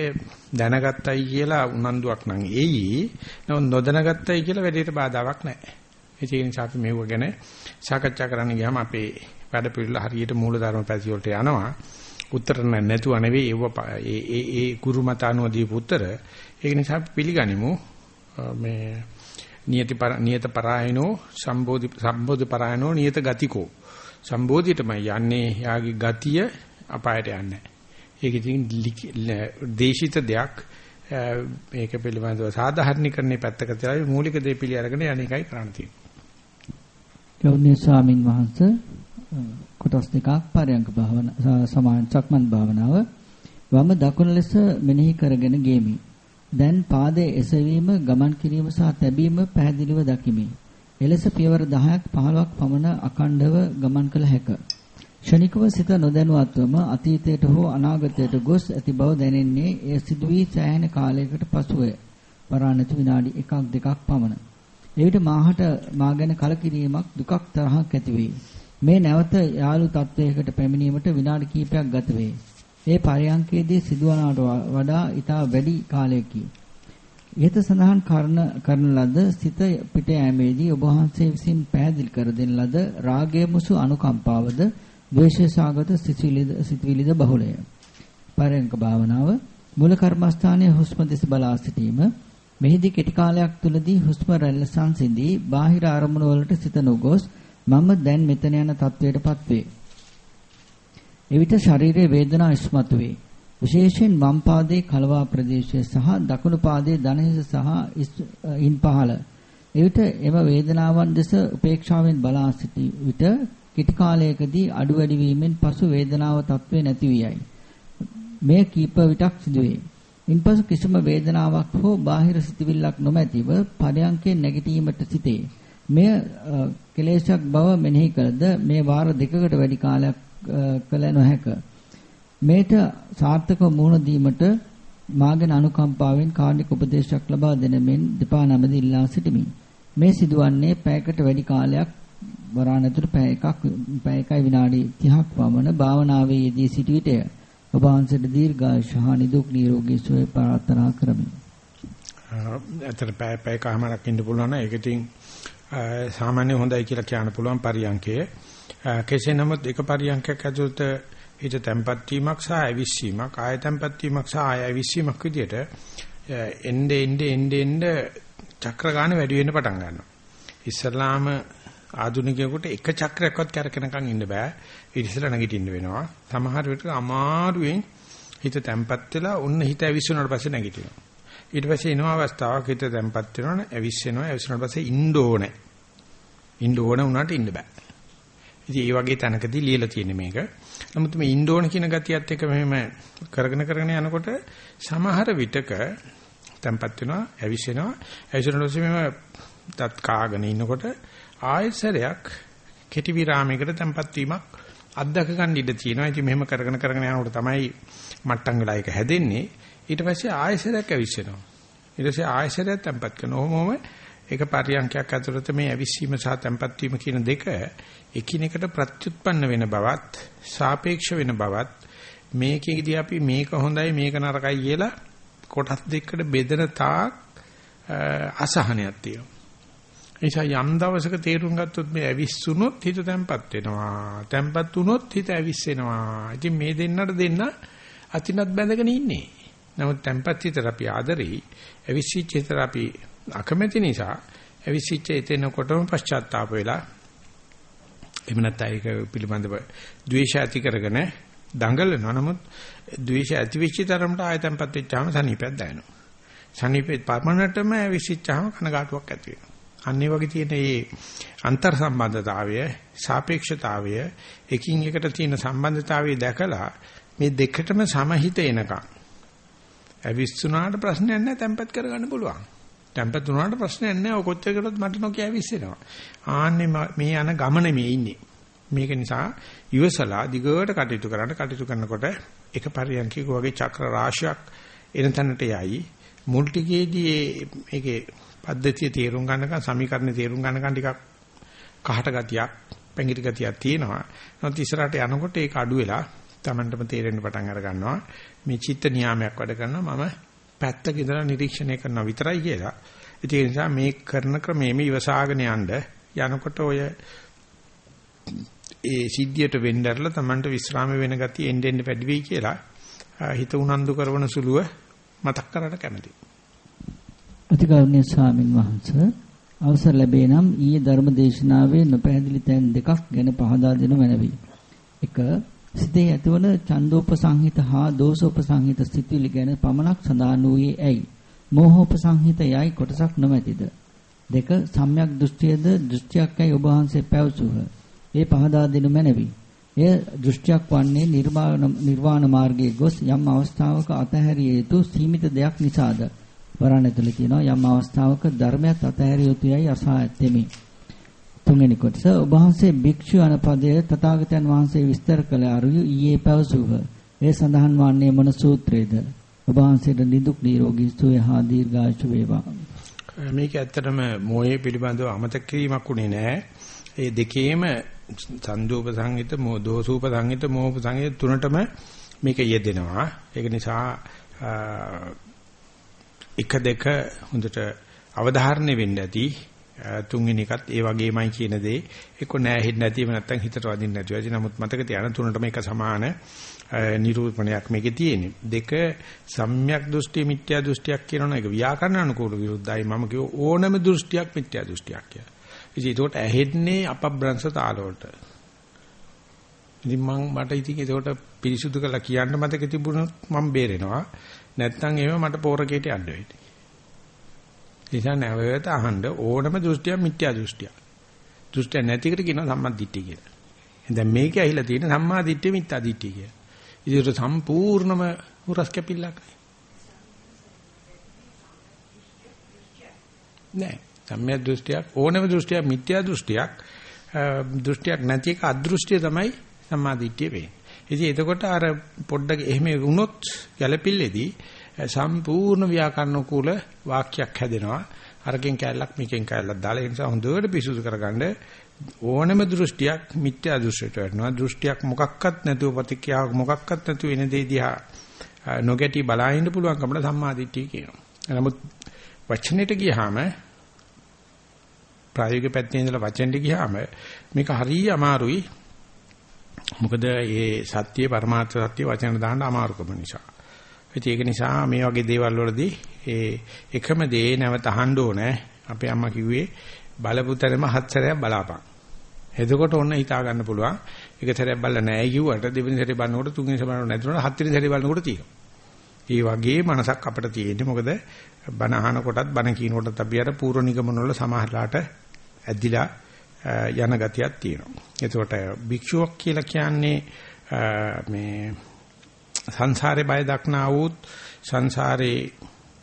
දැනගත්තයි කියලා උනන්දුවක් නම් එයි. නමුත් නොදැනගත්තයි කියලා වැඩේට බාධාවක් නැහැ. ඒ නිසා අපි මේව ගැන සාකච්ඡා කරන්න ගියාම අපේ වැඩ පිළිවෙල හරියට මූලධර්ම පැති වලට යනවා. උත්තර නැතුව නෙවෙයි ඒව ඒ ඒ ඒ ගුරු මතානුව දීපු උත්තර. ඒක නිසා අපි පිළිගනිමු මේ නියති නියත පරායනෝ සම්බෝධි සම්බෝධි පරායනෝ නියත ගතිකෝ සම්බෝධියටමයි යන්නේ යාගේ ගතිය අපායට යන්නේ ඒක ඉතින් දේශිත දෙයක් මේක පිළිබඳව සාධාරණීකරණේ පැත්තක තියලා මූලික දේ පිළි අරගෙන යන්නේකයි කරන්න තියෙන්නේ. ගෞරවනීය ස්වාමින් වහන්සේ කොටස් දෙකක් පරයන්ක භාවනා සමාන චක්මන් භාවනාව වම දකුණ ලෙස මෙනෙහි කරගෙන ගෙමි. දැන් පාදයේ එසවීම ගමන් කිරීම සහ තැබීම පැහැදිලිව දකිමි. එලෙස පියවර 10ක් 15ක් පමණ අකණ්ඩව ගමන් කළ හැකිය. ක්ෂණිකව සිත නොදැනුවත්වම අතීතයට හෝ අනාගතයට ගොස් ඇති බව දැනෙන්නේ එය සිදු වී සෑහෙන කාලයකට පසුවය. වරාණතු විනාඩි 1ක් 2ක් පමණ. එවිට මාහට මා ගැන කලකිරීමක් දුකක් තරහක් ඇති වේ. මේ නැවත යාළු තත්වයකට පැමිණීමට විනාඩි කිහිපයක් ගත වේ. ඒ පරයන්කේදී සිදුවනට වඩා ඊටා වැඩි කාලයකී. ඉහත සඳහන් කරන කරන ලද සිත පිට යෑමේදී ඔබ වහන්සේ විසින් පැහැදිලි කර දෙන ලද රාගය මුසු අනුකම්පාවද ද්වේෂසාගත සිතිවිලිද බහුලය. පරයන්ක භාවනාව මූල කර්මස්ථානයේ හුස්ම දෙස බලා සිටීම මෙහිදී කෙටි කාලයක් තුලදී හුස්ම රැල්ල සංසිඳී බාහිර අරමුණු වලට සිත නොගොස් මම දැන් මෙතන යන තත්වයටපත් වේ. එවිට ශරීරයේ වේදනා ඉස්මතු වේ. විශේෂයෙන් වම් පාදයේ කලවා ප්‍රදේශය සහ දකුණු පාදයේ දණහිස සහ ඉන් පහළ. එවිට එම වේදනාවන් දෙස උපේක්ෂාවෙන් බලා සිටි විට කිටි කාලයකදී අඩු වැඩි වීමෙන් පසු වේදනාව තත්ත්වේ නැති වී යයි. මෙය කීප විටක් සිදුවේ. ඉන්පසු කිසිම වේදනාවක් හෝ බාහිර සිතවිල්ලක් නොමැතිව පරයන්කේ නැගිටීමට සිටේ. මෙය කෙලෙසක් බව මෙනෙහි කළද මේ වාර දෙකකට වැඩි කාලයක් කළ නොහැක. මේට සාර්ථකව මුහුණ දීමට මාගෙන අනුකම්පාවෙන් කාර්නික උපදේශයක් ලබා දෙන මෙන් දෙපා නමද ඉල්ලා සිටිමි. මේ සිදුවන්නේ පැයකට වැඩි කාලයක් වරාණ ඇතුළත පැය එකක් පැය එකයි විනාඩි 30ක් පමණ භාවනාවේ යෙදී සිටි විටය. ඔබ වහන්සේට දීර්ඝායුෂ හා නිදුක් නිරෝගී සුවය ප්‍රාර්ථනා කරමි. අතර පැය පැයකමාරක් ඉන්න පුළුවන් නම් ඒක ඉතින් සාමාන්‍ය හොඳයි කියලා කියන්න පුළුවන් පරියන්කේ. කෙසේ නමුත් එක පරියන්කයක් ඇතුළත හිත තැම්පත් වීමක් සහ ඇවිස්සීමක් ආය තැම්පත් වීමක් සහ ආය ඇවිස්සීමක් විදියට එnde එnde එnde එnde චක්‍ර ගාන වැඩි වෙන්න පටන් ගන්නවා. ඉස්ලාම ආධුනිකයෙකුට එක චක්‍රයක්වත් කරකනකම් ඉන්න බෑ. ඊට ඉස්සෙල්ලා නැගිටින්න වෙනවා. සමහර විට අමාරුවෙන් හිත තැම්පත් වෙලා ඔන්න හිත ඇවිස්සුනාට පස්සේ නැගිටිනවා. ඊට පස්සේ එනවා අවස්ථාවක් හිත තැම්පත් වෙනවනේ ඇවිස්සෙනවා ඇවිස්සුනාට පස්සේ ඉන්න ඕනේ. ඉන්න ඕන වුණාට ඉන්න බෑ. ඉතින් ඒ වගේ තැනකදී ලියලා තියෙන්නේ මේක. නමුත් මේ ඉන්න ඕන කියන ගතියත් එක්ක මෙහෙම කරගෙන කරගෙන යනකොට සමහර විටක තැම්පත් වෙනවා ඇවිස්සෙනවා ඇවිස්සුනාට පස්සේ මෙහෙම තත් කාගෙන ඉන්නකොට ආයසරයක් කෙටි විරාමයකට තැම්පත් වීමක් අත්දක ගන්න ඉඩ තියෙනවා. ඉතින් මෙහෙම කරගෙන කරගෙන යනකොට තමයි මට්ටම් වෙලා ඒක හැදෙන්නේ. ඊට පස්සේ ආයසරයක් ඇවිස්සෙනවා. ඊට පස්සේ ආයසරයක් තැම්පත් කරනවා. ඔහොමම ඒක පරියන්කයක් ඇතුළත මේ ඇවිස්සීම සහ තැම්පත් වීම කියන දෙක එකිනෙකට ප්‍රත්‍යুৎපන්න වෙන බවත් සාපේක්ෂ වෙන බවත් මේකෙදී අපි මේක හොඳයි මේක නරකයි කියලා කොටස් දෙකකට බෙදෙන තාක් අසහනයක් තියෙනවා. නිසා යම් දවසක තේරුම් ගත්තොත් මේ ඇවිස්සුනොත් හිත තැම්පත් වෙනවා. තැම්පත් වුනොත් හිත ඇවිස්සෙනවා. ඉතින් මේ දෙන්නට දෙන්න අතිනත් බැඳගෙන ඉන්නේ. නමුත් තැම්පත් හිතට අපි ආදරෙයි. ඇවිස්සිච්ච හිතට අපි අකමැති නිසා ඇවිස්සිච්ච එතනකොටම පශ්චාත්තාප වෙලා එහෙම නැත්නම් ඒක පිළිබඳව ද්වේෂ ඇති කරගෙන දඟලනවා. නමුත් ද්වේෂ ඇති වෙච්ච තරමට ආය තැම්පත් වෙච්චාම සනීපයක් දැනෙනවා. සනීපේ පර්මනන්ටම ඇවිස්සිච්චාම කනගාටුවක් ඇති වෙනවා. අන්න ඒ වගේ තියෙන මේ අන්තර් සම්බන්ධතාවය, සාපේක්ෂතාවය, එකින් එකට තියෙන සම්බන්ධතාවය දැකලා මේ දෙකටම සමහිත එනකම් ඇවිස්සුනාට ප්‍රශ්නයක් නැහැ, තැම්පත් කරගන්න පුළුවන්. තැම්පත් වුණාට ප්‍රශ්නයක් නැහැ. ඔය කොච්චර කරොත් මට නොකිය ඇවිස්සෙනවා. ආන්නේ මේ යන ගමන මේ ඉන්නේ. මේක නිසා ඉවසලා දිගට කටයුතු කරන්න කටයුතු කරනකොට එක පරියන්කික වගේ චක්‍ර රාශියක් එන තැනට යයි. මුල් ටිකේදී මේකේ පද්ධතිය තේරුම් ගන්නකම් සමීකරණ තේරුම් ගන්නකම් ටිකක් කහට ගතියක් පැංගිරි ගතියක් තියෙනවා. නමුත් ඉස්සරහට යනකොට ඒක අඩු වෙලා Tamanටම තේරෙන්න පටන් අර ගන්නවා. මේ චිත්ත නියාමයක් වැඩ කරනවා මම පැත්තක ඉඳලා නිරීක්ෂණය කරනවා විතරයි කියලා. ඒ නිසා මේ කරන ක්‍රමෙම ඉවසාගෙන යන්න යනකොට ඔය ඒ සිද්ධියට වෙnderලා Tamanට විස්රාම වෙන ගතිය එන්න එන්න වැඩි වෙයි කියලා හිත උනන්දු කරන සුළුව මතක් කරලා කැමතියි. අතිගෞරවනීය ස්වාමින් වහන්සේ අවසර ලැබේ නම් ඊයේ ධර්ම දේශනාවේ නොපැහැදිලි තැන් දෙකක් ගැන පහදා දෙනු මැනවි. 1. සිතේ ඇතිවන ඡන්දෝපසංහිත හා දෝසෝපසංහිත ස්ථಿತಿවිලි ගැන පමණක් සඳහන් වූයේ ඇයි? මෝහෝපසංහිත යයි කොටසක් නොමැතිද? 2. සම්‍යක් දෘෂ්ටියද දෘෂ්ටියක්යි ඔබ වහන්සේ පැවසුහ. ඒ පහදා දෙනු මැනවි. එය දෘෂ්ටියක් වන්නේ නිර්වාණ නිර්වාණ මාර්ගයේ ගොස් යම් අවස්ථාවක අතහැරිය යුතු සීමිත දෙයක් නිසාද? වරණ ඇතුලේ තියෙනවා යම් අවස්ථාවක ධර්මයක් අතහැරිය යුතුයයි අසා ඇතෙමි. තුන්වෙනි කොටස ඔබ වහන්සේ භික්ෂු අනපදය තථාගතයන් වහන්සේ විස්තර කළ අරුය ඊයේ පැවසුව. ඒ සඳහන් වන්නේ මොන සූත්‍රයේද? ඔබ වහන්සේට නිදුක් නිරෝගී සුවය හා දීර්ඝායුෂ වේවා. මේක ඇත්තටම මොයේ පිළිබඳව අමතක කිරීමක් උනේ නෑ. ඒ දෙකේම සංදෝප සංහිත, දෝසූප සංහිත, මෝප සංහිත තුනටම මේක යෙදෙනවා. ඒක නිසා එක දෙක හොඳට අවධාරණය වෙන්න ඇති. තුන්වෙනි එකත් ඒ වගේමයි කියන දේ. එක්ක නෑ හෙන්න නැතිව නැත්තම් හිතට වදින්න නැතුව. ඇති නමුත් මතක තියාගන්න තුනටම එක සමාන නිරූපණයක් මේකේ තියෙන්නේ. දෙක සම්‍යක් දෘෂ්ටි මිත්‍යා දෘෂ්ටියක් කියනවනේ. ඒක ව්‍යාකරණ අනුකූල විරුද්ධයි. මම කිව්ව ඕනම දෘෂ්ටියක් මිත්‍යා දෘෂ්ටියක් කියලා. ඉතින් ඒකට ඇහෙන්නේ අපබ්‍රංශ තාලවලට. ඉතින් මම මට ඉතින් ඒකට පිරිසුදු කරලා කියන්න මතක තිබුණොත් මම බේරෙනවා. නැත්තම් එහෙම මට පෝරකේට යන්න වෙයි. නිසා නැවත අහන්න ඕනම දෘෂ්ටියක් මිත්‍යා දෘෂ්ටියක්. දෘෂ්ටිය නැතිකට කියනවා සම්මා දිට්ඨිය කියලා. දැන් මේකේ ඇහිලා තියෙන සම්මා දිට්ඨිය මිත්‍යා දිට්ඨිය කියලා. ඉතින් සම්පූර්ණම හුරස් කැපිල්ලක් නෑ. සම්මිය දෘෂ්ටියක් ඕනම දෘෂ්ටියක් මිත්‍යා දෘෂ්ටියක් දෘෂ්ටියක් නැති එක අදෘෂ්ටිය තමයි සම්මා දිට්ඨිය වෙන්නේ. ඉතින් එතකොට අර පොඩ්ඩක් එහෙම වුණොත් ගැළපිල්ලේදී සම්පූර්ණ ව්‍යාකරණ කුල වාක්‍යයක් හැදෙනවා. අරකින් කැලලක් මේකෙන් කැලලක් දාලා ඒ නිසා හොඳට පිසුසු කරගන්න ඕනම දෘෂ්ටියක් මිත්‍යා දෘෂ්ටියට වෙනවා. දෘෂ්ටියක් මොකක්වත් නැතුව ප්‍රතික්‍රියාවක් මොකක්වත් නැතුව එන දේ දිහා නොගැටි බලහින්න පුළුවන්කමට සම්මාදිට්ඨිය කියනවා. නමුත් වචනෙට ගියාම ප්‍රායෝගික පැත්තේ ඉඳලා වචනෙට ගියාම මේක හරිය අමාරුයි මොකද මේ සත්‍ය පරමාර්ථ සත්‍ය වචන දාන්න අමාරුකම නිසා. ඒක නිසා මේ වගේ දේවල් වලදී ඒ එකම දේ නැවත අහන්න ඕනේ. අපේ අම්මා කිව්වේ බලපු තැනම හත් සැරයක් බලාපන්. එතකොට ඔන්න හිතා ගන්න පුළුවන්. එක සැරයක් බලලා නැහැ කිව්වට දෙවෙනි සැරේ බලනකොට තුන්වෙනි සැරේ බලනකොට නැතුනොත් හත්වෙනි සැරේ බලනකොට තියෙනවා. ඒ වගේ මනසක් අපිට තියෙන්නේ මොකද බණ අහන කොටත් බණ කියන කොටත් අපි අර පූර්ව නිගමන වල සමහරලාට ඇදිලා යන ගතියක් තියෙනවා. එතකොට භික්ෂුවක් කියලා කියන්නේ මේ සංසාරේ බය දක්නා වූත් සංසාරේ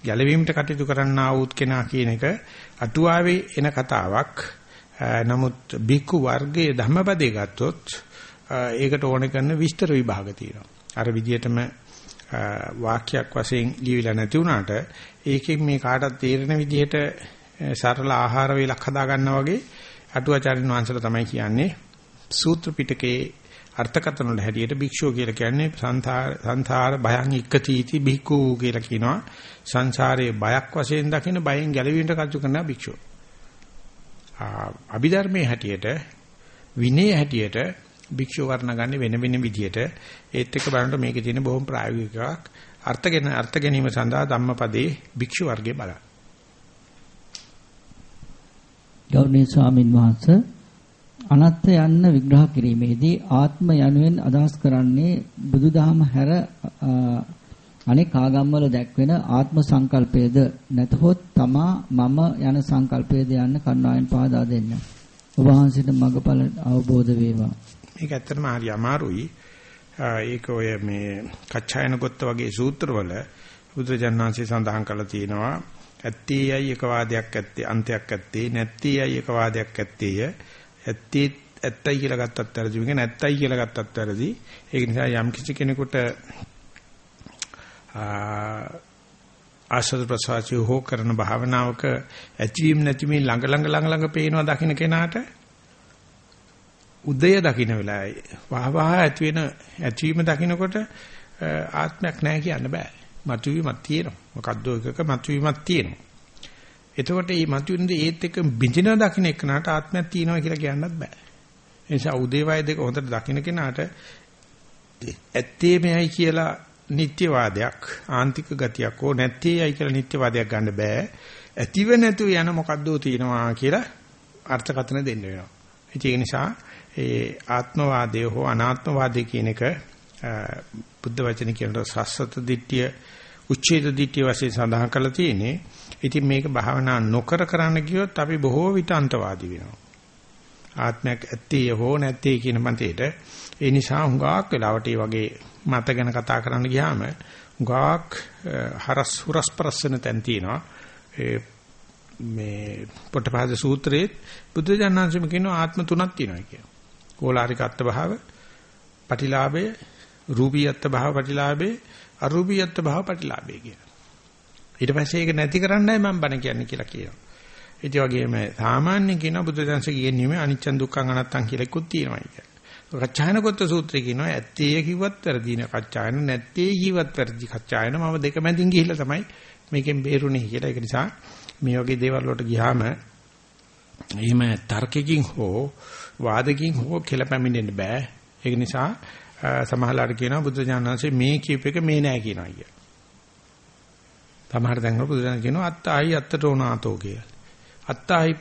ගැලවීමට කටයුතු කරන්නා වූත් කෙනා කියන එක අටුවාවේ එන කතාවක්. නමුත් බික්කු වර්ගයේ ධම්මපදේ ගත්තොත් ඒකට ඕන කරන විස්තර විභාග තියෙනවා. අර විදියටම වාක්‍යයක් වශයෙන් ලියවිලා නැති වුණාට ඒකෙන් මේ කාටත් තේරෙන විදිහට සරල ආහාර වේලක් හදා ගන්නවා වගේ අටුවාචාරින් වංශල තමයි කියන්නේ සූත්‍ර පිටකේ අර්ථකථන වල හැටියට භික්ෂුව කියලා කියන්නේ සංසාර සංසාර භයං ඉක්කතිති භික්ඛු කියලා කියනවා සංසාරයේ බයක් වශයෙන් දකින බයෙන් ගැලවීමට කටයුතු කරන භික්ෂුව. අභිධර්මයේ හැටියට විනයේ හැටියට භික්ෂුව වර්ණගන්නේ වෙන වෙන විදියට ඒත් එක්ක බලනකොට මේකේ තියෙන බොහොම ප්‍රායෝගිකයක් අර්ථගෙන අර්ථ ගැනීම සඳහා ධම්මපදේ භික්ෂු වර්ගය බලන්න. ගෞරවනීය ස්වාමින් වහන්සේ අනත්ත යන්න විග්‍රහ කිරීමේදී ආත්ම යනුවෙන් අදහස් කරන්නේ බුදුදහම හැර අනෙක් ආගම්වල දැක්වෙන ආත්ම සංකල්පයේද නැතහොත් තමා මම යන සංකල්පයේද යන්න කරුණාවෙන් පහදා දෙන්න. ඔබ වහන්සේට මඟඵල අවබෝධ වේවා. මේක ඇත්තටම හරි අමාරුයි. ඒක ඔය මේ කච්චායන ගොත්ත වගේ සූත්‍රවල බුදුජානනාංශය සඳහන් කරලා තියෙනවා ඇත්තේයයි එක වාදයක් ඇත්තේ අන්තයක් ඇත්තේ නැත්තේයයි එක වාදයක් ඇත්තේය ඇත්තේ ඇත්තයි කියලා ගත්තත් වැරදි මේක නැත්තයි කියලා ගත්තත් වැරදි. ඒක නිසා යම් කිසි කෙනෙකුට ආශ්‍රද ප්‍රසවාසය හෝ කරන භාවනාවක ඇතිවීම නැතිවීම ළඟ ළඟ ළඟ ළඟ පේනවා දකින්න කෙනාට උදය දකින්න වෙලාවයි. වහ වහ ඇති වෙන ඇතිවීම දකින්නකොට ආත්මයක් නැහැ කියන්න බෑ. මතුවීමක් තියෙනවා. මොකද්ද එකක මතුවීමක් තියෙනවා. එතකොට මේ මතුවෙන ඒත් එක්ක බිඳින දකින්න එකනට ආත්මයක් තියෙනවා කියලා කියන්නත් බෑ. ඒ නිසා උදේවය දෙක හොඳට දකින්න කෙනාට ඇත්තේ මෙයි කියලා නිත්‍යවාදයක් ආන්තික ගතියක් හෝ නැත්තේයි කියලා නිත්‍යවාදයක් ගන්න බෑ. ඇතිව නැතුව යන මොකද්දෝ තියෙනවා කියලා අර්ථකථන දෙන්න වෙනවා. ඒක නිසා ඒ ආත්මවාදය හෝ අනාත්මවාදය කියන එක බුද්ධ වචන කියනට සස්සත දිට්ඨිය උච්ඡේද දිට්ඨිය වශයෙන් සඳහන් කරලා තියෙන්නේ. ඉතින් මේක භාවනා නොකර කරන්න ගියොත් අපි බොහෝ විට අන්තවාදී වෙනවා. ආත්මයක් ඇත්තේ හෝ නැත්තේ කියන මතේට ඒ නිසා හුඟක් වෙලාවට මේ වගේ මත ගැන කතා කරන්න ගියාම හුඟක් හරස් හුරස් ප්‍රශ්න තැන් තියෙනවා. ඒ මේ පොට්ටපාද සූත්‍රයේ බුද්ධ ජානනාංශම කියනවා ආත්ම තුනක් තියෙනවා කියලා. කෝලාරික අත්ත භාව, පටිලාභය, රූපී අත්ත භාව පටිලාභේ, අරූපී අත්ත භාව පටිලාභේ කියලා. ඊට පස්සේ ඒක නැති කරන්නයි මම බණ කියන්නේ කියලා කියනවා. ඒ වගේම සාමාන්‍ය කියන බුදුදහමේ කියන්නේ අනිච්ච දුක්ඛං අනත්තං කියලා එකකුත් තියෙනවා කියලා. කච්චායනකොත්ත සූත්‍රය කියනවා ඇත්තේ කිව්වත් වැරදි න කච්චායන නැත්තේ කිව්වත් වැරදි කච්චායන මම දෙක මැදින් ගිහිල්ලා තමයි මේකෙන් බේරුනේ කියලා. ඒක නිසා මේ වගේ දේවල් වලට ගියාම එහෙම තර්කකින් හෝ වාදකින් හෝ කියලා පැමිණෙන්න බෑ. ඒක නිසා සමහරලාට කියනවා බුදු දානංශේ මේ කියප එක මේ නෑ කියනවා කියලා. සමහර තැන්වල බුදු දානංශ කියනවා අත්තයි අත්තට උනාතෝ කියලා. අත්තයි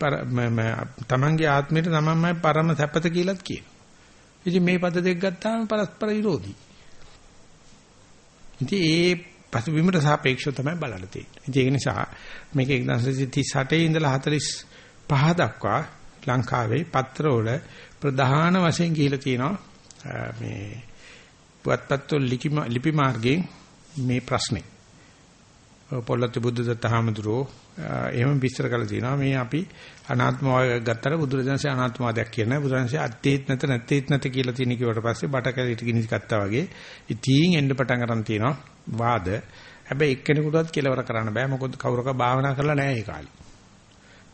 තමන්ගේ ආත්මයට තමන්මයි පරම සැපත කියලාත් කියනවා. ඉතින් මේ පද දෙක ගත්තාම පරස්පර විරෝධී. ඉතින් ඒ පසුබිමට සාපේක්ෂව තමයි බලන්න තියෙන්නේ. ඉතින් ඒක නිසා මේක 1938 ඉඳලා 45 දක්වා ලංකාවේ පත්‍රවල ප්‍රධාන වශයෙන් කියලා තියෙනවා මේ පුවත්පත්වල ලිපි මාර්ගයෙන් මේ ප්‍රශ්නේ. පොල්ලත් බුද්ධදත්ත හාමුදුරුවෝ එහෙම විස්තර කරලා තියෙනවා මේ අපි අනාත්මවාද ගත්තට බුදුරජාණන්සේ අනාත්මවාදයක් කියන බුදුරජාණන්සේ අත්තේත් නැත නැත්තේත් නැත කියලා තියෙන කිව්වට පස්සේ බටකැලිට ගිනිස් ගත්තා වගේ ඉතින් එන්න පටන් ගන්න තියෙනවා වාද. හැබැයි එක්කෙනෙකුටවත් කෙලවර කරන්න බෑ. මොකද කවුරක භාවනා කරලා නැහැ ඒ කාලේ.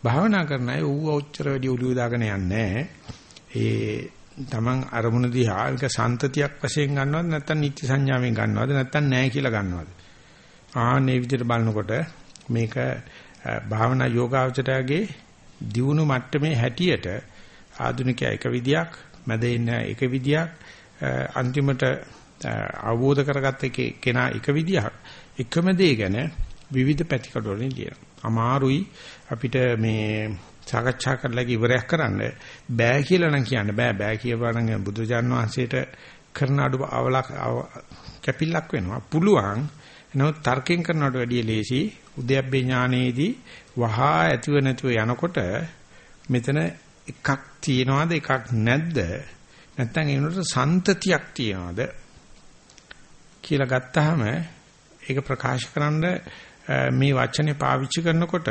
භාවනා කරන අය ඌව ඔච්චර වැඩි ඔළුව දාගෙන යන්නේ ඒ තමන් අරමුණ දිහා ඒක සන්තතියක් වශයෙන් ගන්නවද නැත්නම් නිත්‍ය සංඥාවෙන් ගන්නවද නැත්නම් නැහැ කියලා ගන්නවද ආන්නේ විදිහට බලනකොට මේක භාවනා යෝගාවචරයේ දියුණු මට්ටමේ හැටියට ආධුනිකයා එක විදියක් මැද ඉන්න එක විදියක් අන්තිමට අවබෝධ කරගත්ත එකේ කෙනා එක විදිහක් එකම දේ ගැන විවිධ පැතිකඩ වලින් ලියනවා. අමාරුයි අපිට මේ සාකච්ඡා කරලා ඉවරයක් කරන්න බෑ කියලා නම් කියන්න බෑ. බෑ කියපුවා නම් බුදුජාන් වහන්සේට කරන අඩු අවලක් කැපිල්ලක් වෙනවා. පුළුවන්. නමුත් තර්කයෙන් කරනවට වැඩිය ලේසි. උද්‍යප්පේ ඥානයේදී වහා ඇතිව නැතිව යනකොට මෙතන එකක් තියනවාද එකක් නැද්ද? නැත්නම් ඒනොට සන්තතියක් තියනවාද? කියලා ගත්තාම ඒක ප්‍රකාශ කරන්න මේ වචනේ පාවිච්චි කරනකොට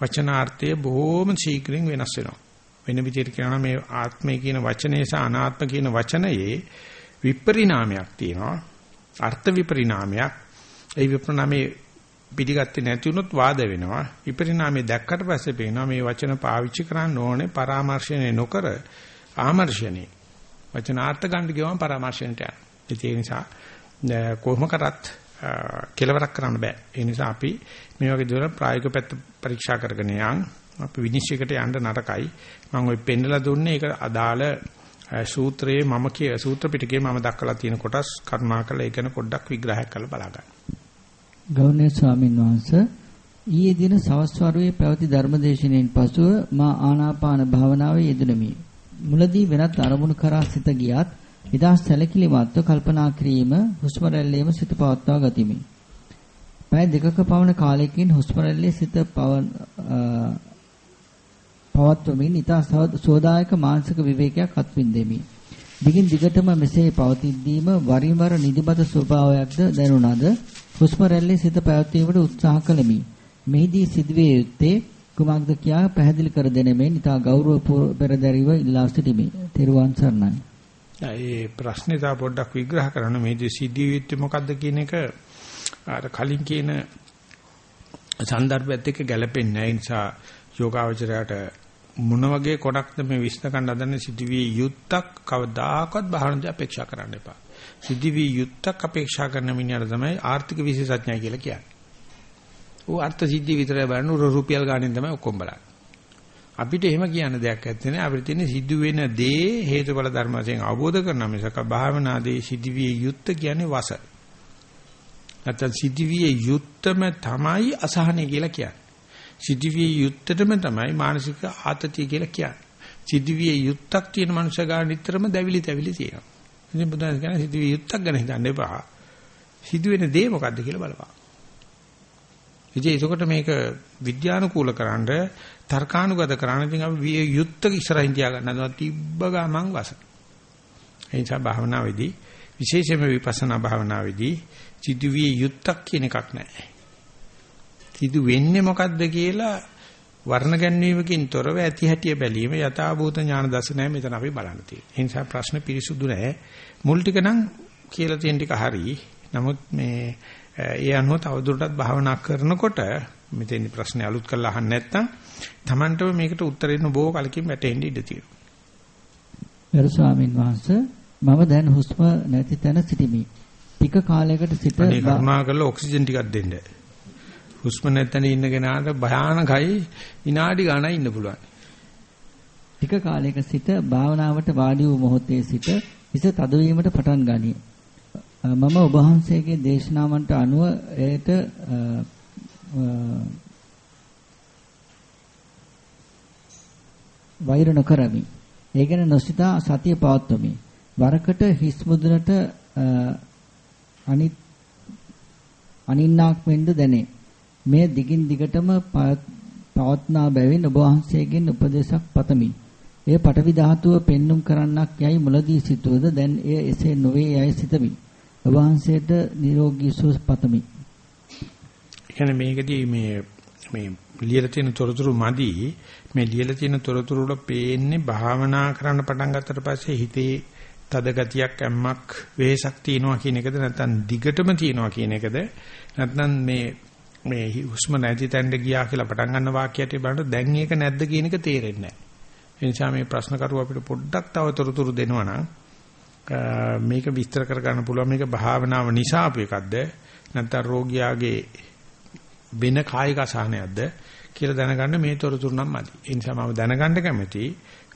වචනාර්ථය බොහොම ශීඝ්‍රයෙන් වෙනස් වෙනවා. වෙන විදිහට කියනවා මේ ආත්මය කියන වචනේ සහ අනාත්ම කියන වචනයේ විපරිණාමයක් තියෙනවා. අර්ථ විපරිණාමයක්. ඒ විපරිණාමයේ පිළිගත්තේ නැති වුණොත් වාද වෙනවා. විපරිණාමය දැක්කට පස්සේ පේනවා මේ වචන පාවිච්චි කරන්න ඕනේ පරාමර්ශණය නොකර ආමර්ශණේ. වචනාර්ථ ගන්න ගියවම පරාමර්ශණයට යනවා. ඒ නිසා කොහොම කරත් කෙලවරක් කරන්න බෑ. ඒ නිසා අපි මේ වගේ දේවල් ප්‍රායෝගික පැත්ත පරීක්ෂා කරගෙන යන් අපි විනිශ්චයකට යන්න නරකයි. මම ওই පෙන්නලා දුන්නේ ඒක අදාළ සූත්‍රයේ මම කිය සූත්‍ර පිටකේ මම දක්වලා තියෙන කොටස් කරුණාකරලා ඒක ගැන පොඩ්ඩක් විග්‍රහයක් කරලා බලා ගන්න. ගෞරවනීය ස්වාමින් වහන්සේ ඊයේ දින සවස් වරුවේ පැවති ධර්මදේශනෙන් පසුව මා ආනාපාන භාවනාවේ යෙදුණෙමි. මුලදී වෙනත් අරමුණු කරා සිත ගියත් ඉදා සැලකිලිමත්ව කල්පනා කිරීම හුස්ම රැල්ලේම සිත පවත්වා ගතිමි. පැය දෙකක පමණ කාලයකින් හුස්ම රැල්ලේ සිත පවත්වමින් ඊට සෝදායක මානසික විවේකයක් අත්විඳෙමි. දිගින් දිගටම මෙසේ පවතිද්දීම වරින් වර නිදිමත ස්වභාවයක්ද දැනුණාද හුස්ම රැල්ලේ සිත පැවැත්වීමට උත්සාහ කළෙමි. මෙහිදී සිදුවේ යුත්තේ කුමක්ද කියා පැහැදිලි කර දෙනෙමින් ඊට ගෞරව පෙරදරිව ඉල්ලා සිටිමි. තෙරුවන් සරණයි. ඒ ප්‍රශ්නේ තා පොඩ්ඩක් විග්‍රහ කරන්න මේදී සිද්ධිය යුත්තේ මොකද්ද කියන එක අර කලින් කියන සන්දර්භයත් එක්ක ගැලපෙන්නේ නැහැ. ඒ නිසා යෝගාවචරයට මොන වගේ කොටක්ද මේ විශ්න ගන්න හදන්නේ සිදුවිය යුත්තක් කවදාකවත් භාවනාවේ අපේක්ෂා කරන්න එපා. සිදුවිය යුත්තක් අපේක්ෂා කරන මිනිහට තමයි ආර්ථික විශේෂඥය කියලා කියන්නේ. ඌ අර්ථ සිද්ධි විතරයි බලන උර රුපියල් ගාණෙන් තමයි ඔක්කොම බලන්නේ. අපිට එහෙම කියන්න දෙයක් නැත්තේ අපිට තියෙන සිදු වෙන දේ හේතුඵල ධර්ම වශයෙන් අවබෝධ කරන මිසක භාවනාදී සිදුවිය යුත්ත කියන්නේ වස. නැත්තම් සිදුවිය යුත්තම තමයි අසහනය කියලා කියන්නේ. සිදුවිය යුත්තටම තමයි මානසික ආතතිය කියලා කියන්නේ. සිදුවිය යුත්තක් තියෙන මනුෂ්‍ය ගාන නිතරම දැවිලි තැවිලි තියෙනවා. ඉතින් බුදුන් කියන සිදුවිය යුත්තක් ගැන හිතන්න එපා. සිදුවෙන දේ මොකද්ද කියලා බලපන්. ඉතින් ඒකට මේක විද්‍යානුකූල කරන්න තර්කානුගත කරන්න ඉතින් අපි යුත්තක ඉස්සරහින් තියා ගන්නවා තිබ්බ ගමන් වස. ඒ නිසා භාවනාවේදී විශේෂයෙන්ම විපස්සනා භාවනාවේදී සිදුවිය යුත්තක් කියන එකක් නැහැ. සිදු වෙන්නේ මොකද්ද කියලා වර්ණ ගැන්වීමකින් තොරව ඇති හැටිය බැලීම යථාභූත ඥාන දර්ශනය මෙතන අපි බලන්න තියෙනවා. ඒ නිසා ප්‍රශ්න පිරිසුදු නැහැ. මුල් ටික නම් කියලා තියෙන ටික හරි. නමුත් මේ ඒ අනුව තවදුරටත් භාවනා කරනකොට මෙතෙන් ප්‍රශ්නේ අලුත් කරලා අහන්න නැත්නම් Tamanටම මේකට උත්තර දෙන්න බොහෝ කලකින් වැටෙන්න ඉඩ තියෙනවා. ගරු ස්වාමින් වහන්සේ මම දැන් හුස්ම නැති තැන සිටිමි. ටික කාලයකට සිට අනේ කරුණා කරලා ඔක්සිජන් ටිකක් දෙන්න. හුස්ම නැත්තන ඉන්න කෙනාට භයානකයි විනාඩි ගණන් ඉන්න පුළුවන්. ටික කාලයක සිට භාවනාවට වාඩි වූ මොහොතේ සිට හිස තදවීමට පටන් ගනී. මම ඔබ වහන්සේගේ දේශනාවන්ට අනුව එයට වෛර නොකරමි. ඒ ගැන නොසිතා සතිය පවත්වමි. වරකට හිස් මුදුනට අනිත් අනින්නාක් වෙන්න දැනේ. මේ දිගින් දිගටම පවත්නා බැවින් ඔබ වහන්සේගෙන් උපදේශක් පතමි. එය පටවි ධාතුව පෙන්눔 කරන්නක් යයි මුලදී සිතුවද දැන් එය එසේ නොවේ යයි සිතමි. ඔබ වහන්සේට නිරෝගී සුව පතමි. කියන්නේ මේකදී මේ මේ ලියලා තියෙන තොරතුරු මදි මේ ලියලා තියෙන තොරතුරු වල පේන්නේ භාවනා කරන්න පටන් ගත්තට පස්සේ හිතේ තද ගතියක් ඇම්මක් වෙහසක් තියෙනවා කියන එකද නැත්නම් දිගටම තියෙනවා කියන එකද නැත්නම් මේ මේ හුස්ම නැති තැනට ගියා කියලා පටන් ගන්න වාක්‍යයට බලනකොට දැන් ඒක නැද්ද කියන එක තේරෙන්නේ නැහැ. ඒ නිසා මේ ප්‍රශ්න කරුව අපිට පොඩ්ඩක් තව තොරතුරු දෙනවා නම් මේක විස්තර කර ගන්න පුළුවන් මේක භාවනාව නිසා අප එකක්ද නැත්නම් රෝගියාගේ වෙන කායික අසහනයක්ද කියලා දැනගන්න මේ තොරතුරු නම් මදි. ඒ නිසා මම දැනගන්න කැමති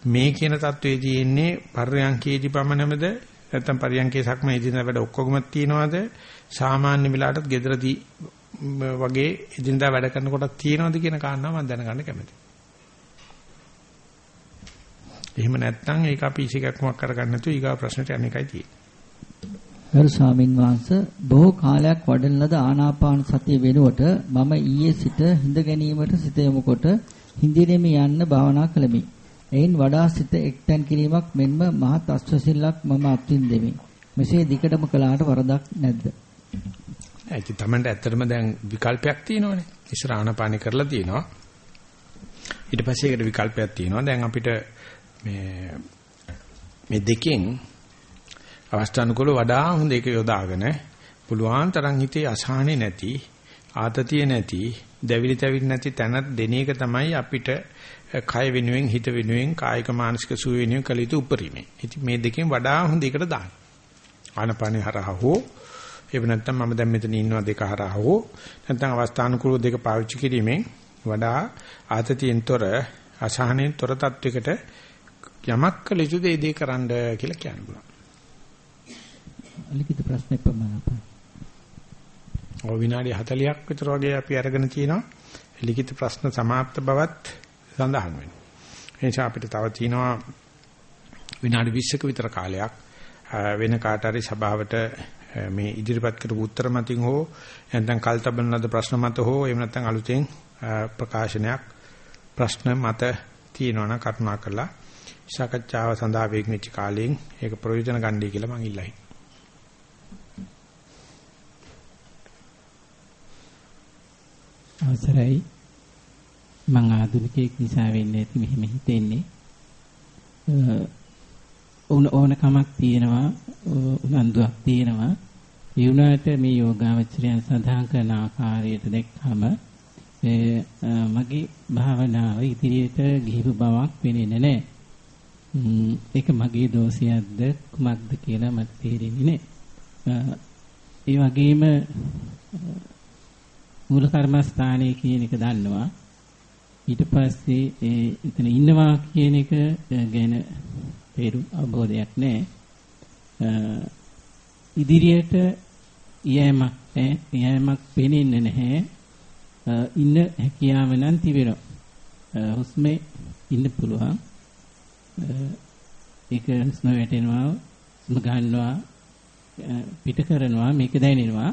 මේ කියන தത്വයේ තියෙන්නේ පර්යංකේදී පමණමද නැත්නම් පර්යංකේ සක්ම එදින වැඩ ඔක්කොගම තියනවාද සාමාන්‍ය වෙලාවටත් gederදී වගේ එදිනදා වැඩ කරනකොටත් තියනවාද කියන කාරණාව මම දැනගන්න කැමතියි. එහෙම නැත්නම් ඒක අපි ඉසිකක්මක් කරගන්න නැතුව ඊගා ප්‍රශ්නට යන එකයි තියෙන්නේ. ගරු ස්වාමින් වහන්සේ බොහෝ කාලයක් වඩන ලද ආනාපාන සතිය වෙනුවට මම ඊයේ සිට හිඳ ගැනීමට සිත යොමුකොට හිඳීමේ යන්න භාවනා කළෙමි. එයින් වඩා සිත එක්තැන් කිරීමක් මෙන්ම මහත් අස්වැසිල්ලක් මම අත්විඳෙමි. මෙසේ දිකටම කළාට වරදක් නැද්ද? ඒක තමයි ඇත්තටම දැන් විකල්පයක් තියෙනවනේ. ඉස්සර ආනාපානෙ කරලා තියෙනවා. ඊට පස්සේ ඒකට විකල්පයක් තියෙනවා. දැන් අපිට මේ මේ දෙකෙන් අවස්ථානුකූල වඩා හොඳ එක යොදාගෙන පුළුවන් තරම් හිතේ අසහනෙ නැති ආතතිය නැති දැවිලි තැවිලි නැති තැනක් දෙන එක තමයි අපිට කය වෙනුවෙන් හිත වෙනුවෙන් කායික මානසික සුව වෙනුවෙන් කළ යුතු උපරිමයි. ඉතින් මේ දෙකෙන් වඩා හොඳ එකට දාන්න. ආනපානේ හරහා හෝ එහෙම නැත්නම් මම දැන් මෙතන ඉන්නවා දෙක හරහා හෝ නැත්නම් අවස්ථානුකූල දෙක පාවිච්චි කිරීමෙන් වඩා ආතතියෙන්තර අසහනෙන්තර තත්වයකට යමක් කළ යුතු දේ දේ කරන්න කියලා කියන්න පුළුවන්. ලිඛිත ප්‍රශ්න ප්‍රමාණප. ඔය විනාඩි 40ක් විතර වගේ අපි අරගෙන තිනවා. ලිඛිත ප්‍රශ්න સમાપ્ત බවත් සඳහන් වෙනවා. ඒ නිසා අපිට තව තියෙනවා විනාඩි 20ක විතර කාලයක් වෙන කාට හරි සභාවට මේ ඉදිරිපත් කරපු උත්තර මතින් හෝ නැත්නම් කල්තබන ලද ප්‍රශ්න මත හෝ එහෙම නැත්නම් අලුතෙන් ප්‍රකාශනයක් ප්‍රශ්න මත තියෙනවා නම් කරුණා කරලා සාකච්ඡාව සඳහා වේගනිච්ච කාලයෙන් ඒක ප්‍රයෝජන ගන්නයි කියලා මම ඉල්ලයි. අවසරයි මම ආධුනිකයෙක් නිසා වෙන්නේ නැති මෙහෙම හිතෙන්නේ ඕන ඕන කමක් තියෙනවා උනන්දුවක් තියෙනවා ඒ වුණාට මේ යෝගාවචරයන් සඳහන් කරන ආකාරයට දැක්කම මගේ භාවනාව ඉදිරියට ගිහිපු බවක් වෙන්නේ නැහැ ඒක මගේ දෝෂයක්ද කුමක්ද කියලා මට තේරෙන්නේ නැහැ. ඒ වගේම මූල කර්මස්ථානයේ කියන එක දන්නවා. ඊට පස්සේ ඒ එතන ඉන්නවා කියන එක ගැන තේරු අවබෝධයක් නැහැ. ඉදිරියට යෑමක් යෑමක් පේන්නේ නැහැ. ඉන්න හැකියාව නම් තිබෙනවා. හුස්මේ ඉන්න පුළුවන්. ඒක හුස්ම වැටෙනවා හුස්ම ගන්නවා පිට කරනවා මේක දැනෙනවා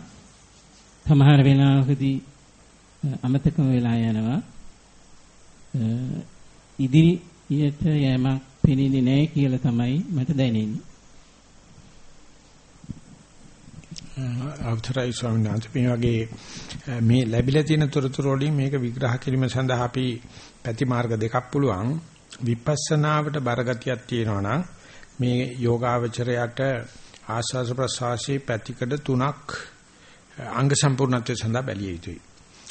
සමහර වෙලාවකදී අමතකම වෙලා යනවා ඉදිරියට යෑමක් පෙනෙන්නේ නැහැ කියලා තමයි මට දැනෙන්නේ. අවතරයි ස්වාමීන් වහන්සේ. මේ වගේ මේ ලැබිලා තියෙන තොරතුරු වලින් මේක විග්‍රහ කිරීම සඳහා අපි පැති මාර්ග දෙකක් පුළුවන්. විපස්සනාවට බරගතියක් තියෙනවා නම් මේ යෝගාවචරයට ආස්වාස ප්‍රසවාසී පැතිකඩ තුනක් අංග සම්පූර්ණත්වයේ සඳහා බැලිය යුතුයි.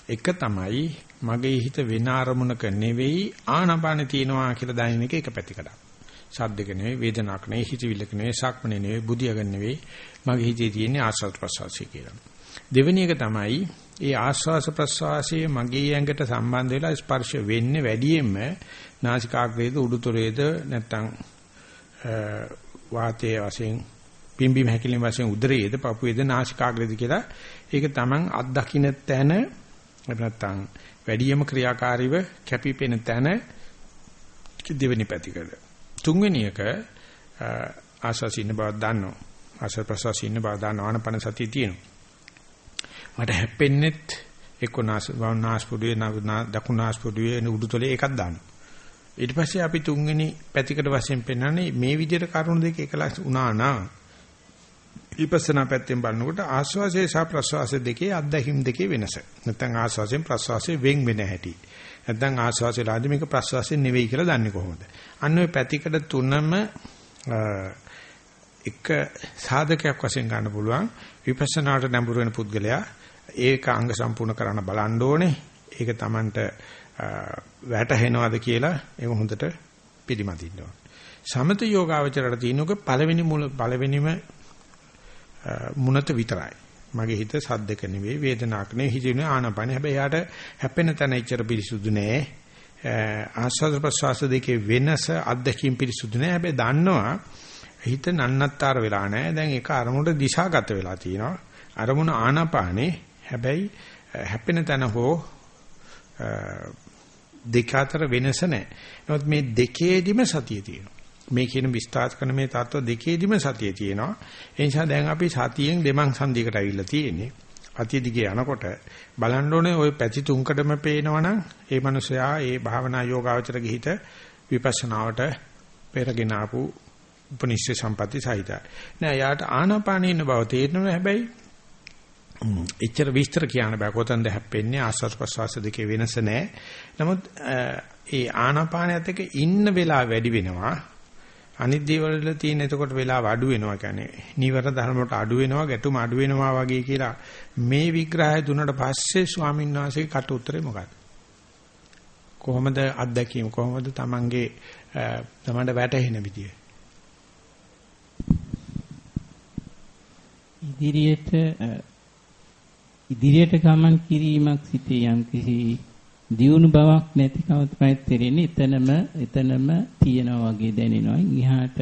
එක තමයි මගේ හිත වෙන අරමුණක නෙවෙයි ආනාපාන තියෙනවා කියලා දැනෙන එක එක පැතිකඩක්. සද්දක නෙවෙයි වේදනාවක් නෙවෙයි හිතවිල්ලක නෙවෙයි සක්මනේ නෙවෙයි බුදියාගන්න නෙවෙයි මගේ හිතේ තියෙන ආස්වාද ප්‍රසවාසී කියලා. දෙවෙනි එක තමයි ඒ ආස්වාස ප්‍රසවාසයේ මගේ ඇඟට සම්බන්ධ වෙලා ස්පර්ශ වෙන්නේ වැඩියෙන්ම නාසිකාග්‍රේද උඩුතොරේද නැත්නම් වාතයේ වශයෙන් පිම්බීම හැකිලිම වශයෙන් උදරයේද පපුවේද නාසිකාග්‍රේද කියලා ඒක Taman අත්දකින්න තැන නැත්නම් වැඩියම ක්‍රියාකාරීව කැපිපෙන තැන දෙවෙනි පැතිකඩ. තුන්වෙනි එක ආශාසින්න බව දන්නවා. ආශා ප්‍රසාසින්න බව දන්නවා. ආනපන සතිය තියෙනවා. මට හැප්පෙන්නෙත් එක්ක නාස් නාස්පුඩුවේ දකුණු නාස්පුඩුවේ උඩුතලේ එකක් දානවා. ඊට පස්සේ අපි තුන්වෙනි පැතිකඩ වශයෙන් පෙන්වන්නේ මේ විදිහට කරුණු දෙක එකලස් වුණා නා විපස්සනා පැත්තෙන් බලනකොට ආස්වාසයේ සහ ප්‍රස්වාසයේ දෙකේ අත්දැකීම් දෙකේ වෙනස. නැත්නම් ආස්වාසයෙන් ප්‍රස්වාසයෙන් වෙන් වෙන හැටි. නැත්නම් ආස්වාසයලාදී මේක ප්‍රස්වාසයෙන් නෙවෙයි කියලා දන්නේ කොහොමද? අන්න ඔය පැතිකඩ තුනම එක සාධකයක් වශයෙන් ගන්න පුළුවන් විපස්සනාට නැඹුරු වෙන පුද්ගලයා ඒක අංග සම්පූර්ණ කරන්න බලන්න ඕනේ. ඒක Tamanට වැටහෙනවද කියලා ඒක හොඳට පිළිමදින්න ඕනේ. සමත යෝගාවචරයට තියෙනක පළවෙනි මුල පළවෙනිම මුනත විතරයි. මගේ හිත සද්දක නෙවෙයි වේදනාවක් නෙවෙයි හිතෙන ආනපන. හැබැයි යාට හැපෙන තැන ඉච්චර පිරිසුදු නෑ. ආස්වාද ප්‍රසවාස දෙකේ වෙනස අත්දැකීම් පිරිසුදු නෑ. හැබැයි දන්නවා හිත නන්නත්තර වෙලා නැහැ. දැන් ඒක අරමුණට දිශාගත වෙලා තියෙනවා. අරමුණ ආනාපානේ හැබැයි හැපෙන තැන හෝ දෙක අතර වෙනස නැහැ. නමුත් මේ දෙකේදිම සතිය තියෙනවා. මේ කියන විස්තර කරන මේ தত্ত্ব දෙකේදිම සතිය තියෙනවා. ඒ නිසා දැන් අපි සතියෙන් දෙමන් සංදියකට අවිල්ලා තියෙන්නේ. අතිය දිගේ යනකොට බලන්න ඕනේ ওই පැති තුනකටම පේනවනම් ඒ මනුස්සයා ඒ භාවනා යෝගාවචර ගිහිත විපස්සනාවට පෙරගෙන ආපු උපනිෂ්ඨ සම්පatti සහිතයි. නෑ යාට ආනාපානේ ඉන්න බව තේරෙනවා හැබැයි එච්චර විස්තර කියන්න බෑ කොතනද හැප්පෙන්නේ ආස්වාද ප්‍රසවාස දෙකේ වෙනස නෑ. නමුත් ඒ ආනාපානයත් එක්ක ඉන්න වෙලා වැඩි වෙනවා අනිත් දේවල් වල තියෙන එතකොට වෙලාව අඩු වෙනවා කියන්නේ. නීවර ධර්ම වලට අඩු වෙනවා ගැටුම අඩු වෙනවා වගේ කියලා මේ විග්‍රහය දුන්නට පස්සේ ස්වාමීන් වහන්සේගේ කට උත්තරේ මොකක්ද? කොහොමද අත්දැකීම? කොහොමද Tamange තමන්ට වැටහෙන විදිය? ඉදිරියට ඉදිරියට ගමන් කිරීමක් සිටී යම් කිසි දියුණු බවක් නැතිකම තමයි තේරෙන්නේ. එතනම එතනම තියෙනවා වගේ දැනෙනවා. ඉහාට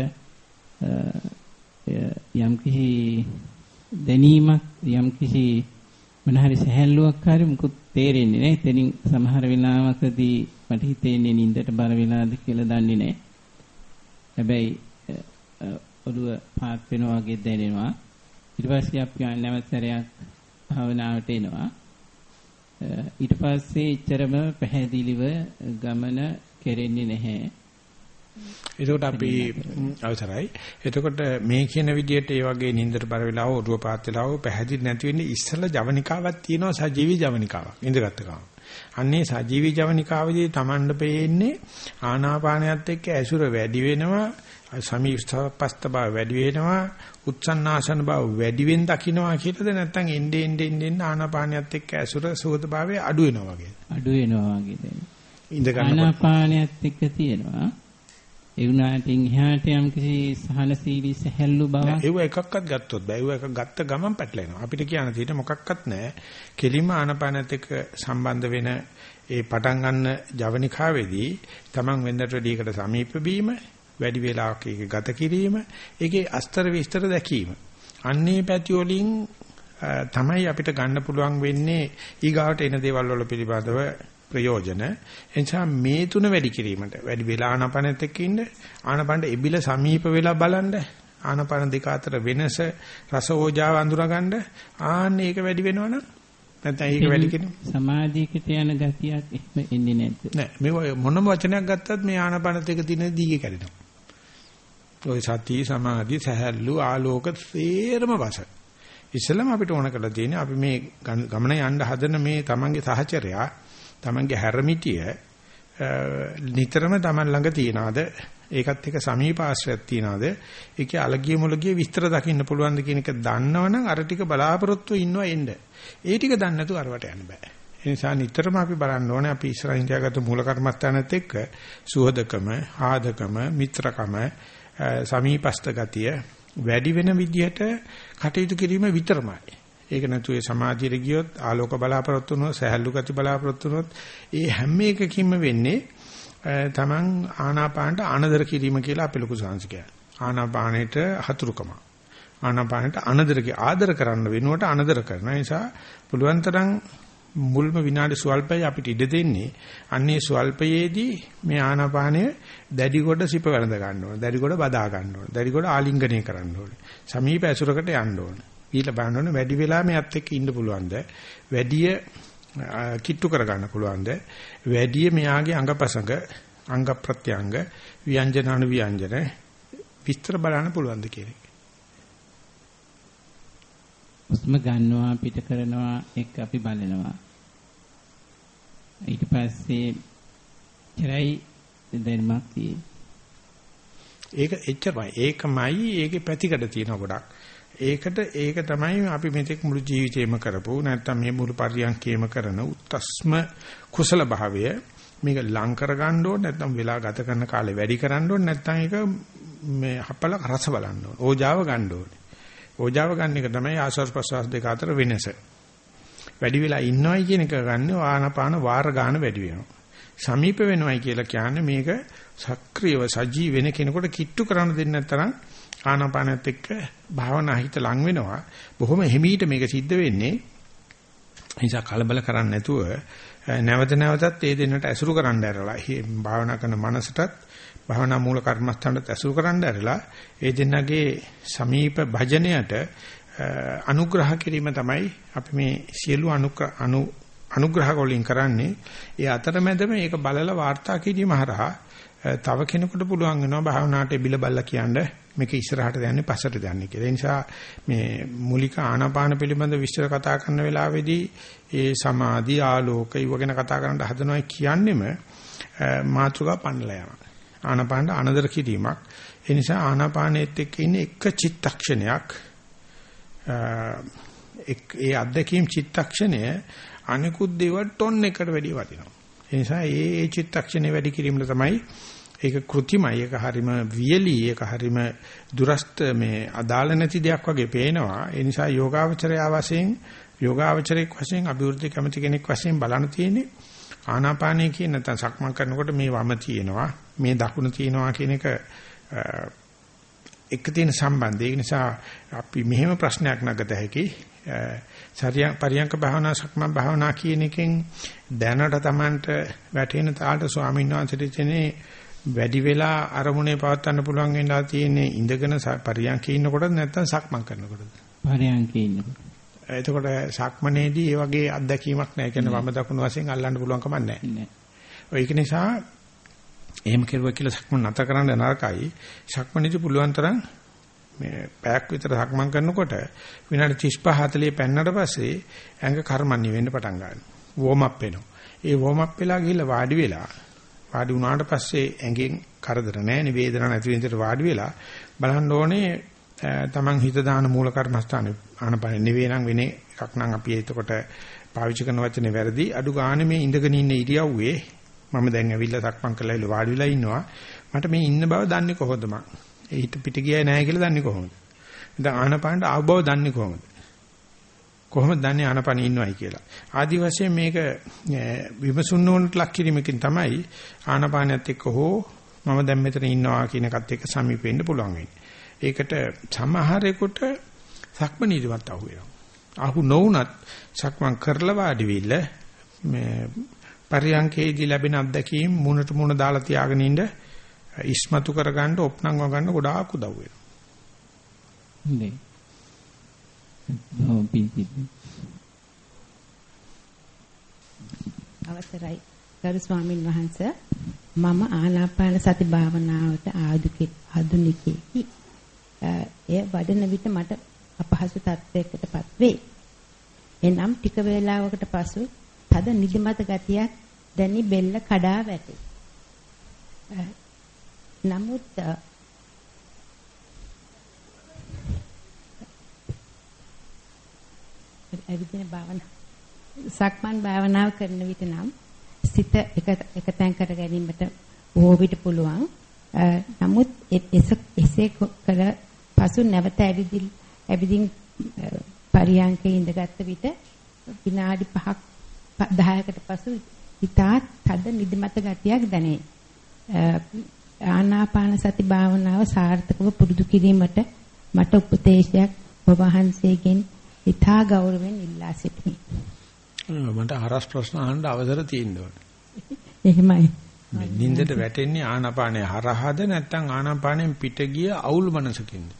යම්කිසි දැනීමක් යම්කිසි මොනහරි සහැල්ලුවක් හරි මුකුත් තේරෙන්නේ නැහැ. එතනින් සමහර වෙලාවකදී මට හිතෙන්නේ නින්දට බර වෙලාද කියලා දන්නේ නැහැ. හැබැයි ඔළුව පාත් වෙනවා වගේ දැනෙනවා. ඊට පස්සේ අපි නැවත සැරයක් භාවනාවට එනවා. ඊට පස්සේ එච්චරම පැහැදිලිව ගමන කෙරෙන්නේ නැහැ. එතකොට අපි අවසරයි. එතකොට මේ කියන විදිහට ඒ වගේ නින්දට බර වෙලාව ඔරුව පාත් වෙලාව පැහැදිලි නැති වෙන්නේ ඉස්සලා ජවනිකාවක් තියෙනවා සජීවී ජවනිකාවක්. ඉඳගත්ත ගමන්. අන්නේ සජීවී ජවනිකාවේදී Tamand පේන්නේ ආනාපානයත් එක්ක ඇසුර වැඩි වෙනවා සමීපස්ත බව වැඩි වෙනවා උත්සන්නාසන බව වැඩි වෙන දකින්නවා කියලාද නැත්නම් එnde ende ende ආනාපානියත් එක්ක ඇසුර සෝද භාවයේ අඩු වෙනවා වගේ අඩු වෙනවා වගේ දැන් ඉඳ ගන්න ආනාපානියත් එක්ක තියෙනවා ඒ වුණාට එහාට යම් කිසි සහනශීලී සැහැල්ලු බවක්. ඒව එකක්වත් ගත්තොත් බෑ. ඒව එකක් ගත්ත ගමන් පැටලෙනවා. අපිට කියන්න තියෙන මොකක්වත් නැහැ කෙලින්ම ආනාපානත් එක්ක සම්බන්ධ වෙන ඒ පටන් ගන්න ජවනිකාවේදී Taman වෙන්දට වැඩියකට සමීප වීම වැඩි වේලාවක් ඒක ගත කිරීම ඒකේ අස්තර විස්තර දැකීම. අන්නේ පැති වලින් තමයි අපිට ගන්න පුළුවන් වෙන්නේ ඊගාවට එන දේවල් වල පිළිබඳව ප්‍රයෝජන. එනිසා මේ තුන වැඩි කිරීමට. වැඩි වෙලා ආනපනෙත් එක්ක ඉන්න. ආනපනට එබිල සමීප වෙලා බලන්න. ආනපන දෙක අතර වෙනස රස ඕජාව අඳුරගන්න. ආන්නේ ඒක වැඩි වෙනවනම් නැත්නම් ඒක වැඩි කෙනෙක් සමාධියකට යන ගතියක් එහෙම එන්නේ නැද්ද? නෑ. මේ මොනම වචනයක් ගත්තත් මේ ආනපනත් එක තියෙන දීගේ කැඩෙනවා. ওই සති සමාධි සහැල්ලු ආලෝක සේරම වස. ඉස්සෙල්ලම අපිට ඕන කරලා තියෙන්නේ අපි මේ ගමන යන්න හදන මේ තමන්ගේ සහචරයා තමන්ගේ හැරමිටිය නිතරම තමන් ළඟ තියනවාද ඒකත් එක්ක සමීප ආශ්‍රයයක් තියනවාද ඒකේ අලගිය මුලගිය විස්තර දකින්න පුළුවන්ද කියන එක දන්නවනම් අර ටික බලාපොරොත්තු ඉන්නවා එන්න. ඒ ටික දන්නේ නැතුව අරවට යන්න බෑ. ඒ නිසා නිතරම අපි බලන්න ඕනේ අපි ඉස්සරහින් තියාගත්තු මූල කර්මස්ථානත් එක්ක සුහදකම, ආදකම, මිත්‍රකම සමීපස්ත ගතිය වැඩි වෙන විදිහට කටයුතු කිරීම විතරමයි. ඒක නැතුව ඒ සමාධියට ගියොත් ආලෝක බලාපොරොත්තු වුණොත් සහැල්ලු ගති බලාපොරොත්තු වුණොත් ඒ හැම එකකින්ම වෙන්නේ තමන් ආනාපානට අනදර කිරීම කියලා අපි ලොකු සංස්කෘතිය. ආනාපානෙට හතුරුකම. ආනාපානෙට අනදර ආදර කරන්න වෙනුවට අනදර කරන නිසා පුළුවන් තරම් මුල්ම විනාඩි සුවල්පයි අපිට ඉඩ දෙන්නේ. අන්නේ සුවල්පයේදී මේ ආනාපානය දැඩි කොට සිප වැළඳ ගන්න ඕනේ. දැඩි කොට බදා ගන්න ඕනේ. දැඩි කොට ආලිංගනය කරන්න ඕනේ. සමීප ඇසුරකට යන්න ඕනේ. ඊළ බලන්න වැඩි වෙලා මෙයත් එක්ක ඉන්න පුළුවන්ද? වැඩිය කිට්ටු කර ගන්න පුළුවන්ද? වැඩිය මෙයාගේ අංගපසංග අංග ප්‍රත්‍යංග ව්‍යංජන අනු ව්‍යංජන විස්තර බලන්න පුළුවන්ද කියන එක. හුස්ම ගන්නවා පිට කරනවා එක් අපි බලනවා. ඊට පස්සේ චරයි දැනුමක් තියෙන්නේ. ඒක එච්චරයි. ඒකමයි ඒකේ පැතිකඩ තියෙන ගොඩක්. ඒකට ඒක තමයි අපි මෙතෙක් මුළු ජීවිතේම කරපු නැත්නම් මේ මුළු පරියන්කේම කරන උත්ස්ම කුසල භාවය මේක ලං කර ගන්න ඕනේ නැත්නම් වෙලා ගත කරන කාලේ වැඩි කරන්න ඕනේ නැත්නම් ඒක මේ හපල රස බලන්න ඕනේ. ඕජාව ගන්න ඕනේ. ඕජාව ගන්න එක තමයි ආස්වාස් ප්‍රසවාස දෙක අතර වෙනස. වැඩි වෙලා ඉන්නවයි කියන එක ගන්න ආනාපාන වාර ගන්න වැඩි වෙනවා. සමීප වෙනවයි කියලා කියන්නේ මේක සක්‍රියව සජීව වෙන කෙනෙකුට කිට්ටු කරන්න දෙන්නේ නැත්නම් ආනාපානත් එක්ක භාවනා හිත ලං වෙනවා. බොහොම හිමීට මේක සිද්ධ වෙන්නේ. නිසා කලබල කරන්නේ නැතුව නැවත නැවතත් ඒ දෙන්නට ඇසුරු කරන්න ඇරලා භාවනා කරන මනසටත් භාවනා මූල කර්මස්ථානට ඇසුරු කරන්න ඇරලා ඒ දෙන්නගේ සමීප භජනයට අනුග්‍රහ කිරීම තමයි අපි මේ සියලු අනු අනුග්‍රහ වලින් කරන්නේ. ඒ අතරමැදම මේක බලලා වාර්තා කිරීම හරහා තව කෙනෙකුට පුළුවන් වෙනවා භාවනාවට බිල බල්ලා කියන්නේ මේක ඉස්සරහට යන්නේ පස්සට යන්නේ කියලා. ඒ නිසා මේ මූලික ආනාපාන පිළිබඳ විස්තර කතා කරන වෙලාවේදී ඒ සමාධි ආලෝක ඉව ගැන කතා කරන්න හදනවා කියන්නේම මාතෘකා පන්නලා යනවා. ආනාපානට අනදර කිරීමක්. ඒ නිසා ආනාපානෙත් එක්ක ඉන්නේ එක චිත්තක්ෂණයක් ඒ අත්දැකීම් චිත්තක්ෂණය අනිකුත් දේවල් ටොන් එකට වැඩිය වටිනවා. ඒ නිසා ඒ ඒ චිත්තක්ෂණය වැඩි කිරීමල තමයි ඒක કૃතිමයි ඒක හරීම වියලි ඒක හරීම දුරස්ත මේ අදාළ නැති දෙයක් වගේ පේනවා. ඒ නිසා යෝගාවචරය වශයෙන් යෝගාවචරයක් වශයෙන් අභිවෘද්ධි කැමති කෙනෙක් වශයෙන් බලන්න තියෙන්නේ ආනාපානය කියන නැත්නම් සක්මන් කරනකොට මේ වම තියෙනවා මේ දකුණ තියෙනවා කියන එක එක තියෙන සම්බන්ධය. ඒ නිසා අපි මෙහෙම ප්‍රශ්නයක් නගත හැකි. සරිය පරියංක භාවනා සක්මන් භාවනා කියන එකෙන් දැනට Tamanට වැටෙන තාලට ස්වාමීන් වහන්සේට කියන්නේ වැඩි වෙලා අරමුණේ පවත්වන්න පුළුවන් වෙනවා තියෙන්නේ ඉඳගෙන පරියංකේ ඉන්නකොට නැත්නම් සක්මන් කරනකොටද? පරියංකේ ඉන්නකොට. එතකොට සක්මනේදී ඒ වගේ අත්දැකීමක් නැහැ. කියන්නේ වම දකුණු වශයෙන් අල්ලන්න පුළුවන් කමක් නැහැ. ඒක නිසා එහෙම කෙරුවා කියලා සක්මන් නැතර කරන්න නරකයි. සක්මනේදී පුළුවන් තරම් මේ පැයක් විතර සක්මන් කරනකොට විනාඩි 35 40 පෙන්නට පස්සේ ඇඟ කර්මන්නේ වෙන්න පටන් ගන්නවා. වෝම් අප් වෙනවා. ඒ වෝම් අප් වෙලා ගිහිල්ලා වාඩි වෙලා වාඩි වුණාට පස්සේ ඇඟෙන් කරදර නැහැ නේ වේදනාවක් නැති වෙන විදිහට වාඩි වෙලා බලන්න ඕනේ තමන් හිත දාන මූල කර්මස්ථානේ ආනපන නෙවෙයි නම් වෙන එකක් නම් අපි එතකොට පාවිච්චි කරන වචනේ වැරදි. අඩු ගානේ මේ ඉඳගෙන ඉන්න ඉරියව්වේ මම දැන් ඇවිල්ලා සක්මන් කරලා ඉල වාඩි වෙලා ඉන්නවා. මට මේ ඉන්න බව දන්නේ කොහොමද මං? ඒ හිත පිට ගියයි නැහැ කියලා දන්නේ කොහොමද? දැන් ආනපනට ආව බව දන්නේ කොහොමද? කොහොමද දන්නේ ආනපන ඉන්නවයි කියලා ආදි වශයෙන් මේක විමසුන්න වලට ලක් කිරීමකින් තමයි ආනපානයත් එක්ක හෝ මම දැන් මෙතන ඉන්නවා කියන එකත් එක්ක සමීප වෙන්න පුළුවන් වෙන්නේ ඒකට සමහරෙකුට සක්මනීදිවත් අහු වෙනවා. අහු නොවුනත් සක්මන් කරලා වාඩි වෙilla මේ පරියංකේදී ලැබෙන අත්දැකීම් මුණට මුණ දාලා තියාගෙන ඉන්න ඉස්මතු කරගන්න ඔප්නංගව ගන්න ගොඩාක් උදව් වෙනවා. හොඳයි. ඔව් පිපි. අවසරයි ගරු ස්වාමින් වහන්සේ මම ආනාපාන සති භාවනාවට ආධුනිකෙකි. එය වඩන විට මට අපහසු තත්වයකටපත් වේ. එනම් ටික වේලාවකට පසු තද නිදිමත ගතියක් දැනි බෙල්ල කඩා වැටේ. නමුත් අවිදින භාවනා සක්මන් භාවනාව කරන විට නම් සිත එක එක තැන් කර ගැනීමට බොහෝ විට පුළුවන්. නමුත් එසේ කර පසු නැවත ඇවිදින් ඇවිදින් පරියන්කේ ඉඳගත්ත විට විනාඩි 5ක් 10කට පසු හිතා තද නිදිමත ගතියක් දැනේ. ආනාපාන සති භාවනාව සාර්ථකව පුරුදු කිරීමට මට උපදේශයක් ඔබ වහන්සේගෙන් ඉතා ගෞරවයෙන් ඉල්ලා සිටිමි. මට හරස් ප්‍රශ්න අහන්න අවසර තියෙන්න ඕන. එහෙමයි. නින්දට වැටෙන්නේ ආනාපානය හරහාද නැත්නම් ආනාපානයෙන් පිට ගිය අවුල් මනසකින්ද?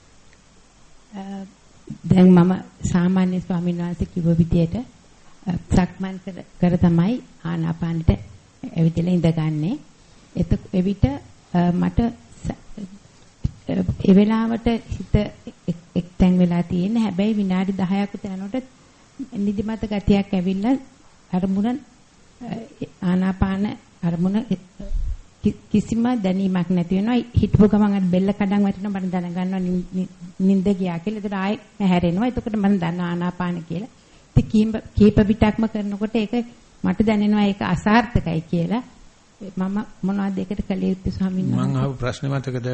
දැන් මම සාමාන්‍ය ස්වාමීන් වහන්සේ කිව්ව විදියට සක්මන් කර තමයි ආනාපානෙට ඇවිදලා ඉඳගන්නේ. එවිට මට ඒ වෙලාවට හිත එක්තැන් වෙලා තියෙන හැබැයි විනාඩි 10ක් විතර යනකොට නිදිමත ගතියක් ඇවිල්ලා අරමුණ ආනාපාන අරමුණ කිසිම දැනීමක් නැති වෙනවා හිටපු ගමන් අර බෙල්ල කඩන් වැටෙනවා මම දැනගන්නවා නිින්ද ගියා කියලා. ඒකට ආයෙ හැරෙනවා. එතකොට මම දන්නවා ආනාපාන කියලා. ඉතින් කීප විටක්ම කරනකොට ඒක මට දැනෙනවා ඒක අසාර්ථකයි කියලා. මම මොනවද ඒකට කළ යුත්තේ ස්වාමීන් වහන්සේ? මම අහපු ප්‍රශ්නේ මතකද?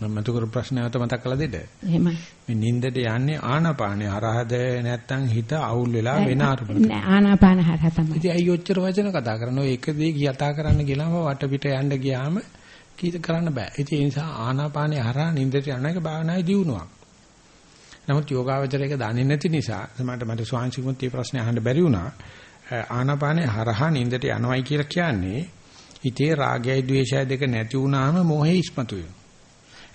මම මතක කරු ප්‍රශ්නයත් මතක් කළා දෙද? එහෙමයි. මේ නින්දට යන්නේ ආනාපානේ හරහද නැත්නම් හිත අවුල් වෙලා වෙන අරමුණක? නෑ ආනාපාන හරහා තමයි. ඉතින් අයි ඔච්චර වචන කතා කරන ඔය එක දේ කතා කරන්න ගියාම වටපිට යන්න ගියාම කීත කරන්න බෑ. ඉතින් ඒ නිසා ආනාපානේ හරහා නින්දට යන එක භාවනායේ දියුණුවක්. නමුත් යෝගාවචරයක දන්නේ නැති නිසා සමහරට මට ස්වාංශිකුත් මේ ප්‍රශ්නේ අහන්න බැරි වුණා. ආනාපානේ හරහා නින්දට යනවයි කියලා කියන්නේ හිතේ රාගයයි ద్వේෂයයි දෙක නැති වුණාම මොහේ ඉස්මතු වෙනවා.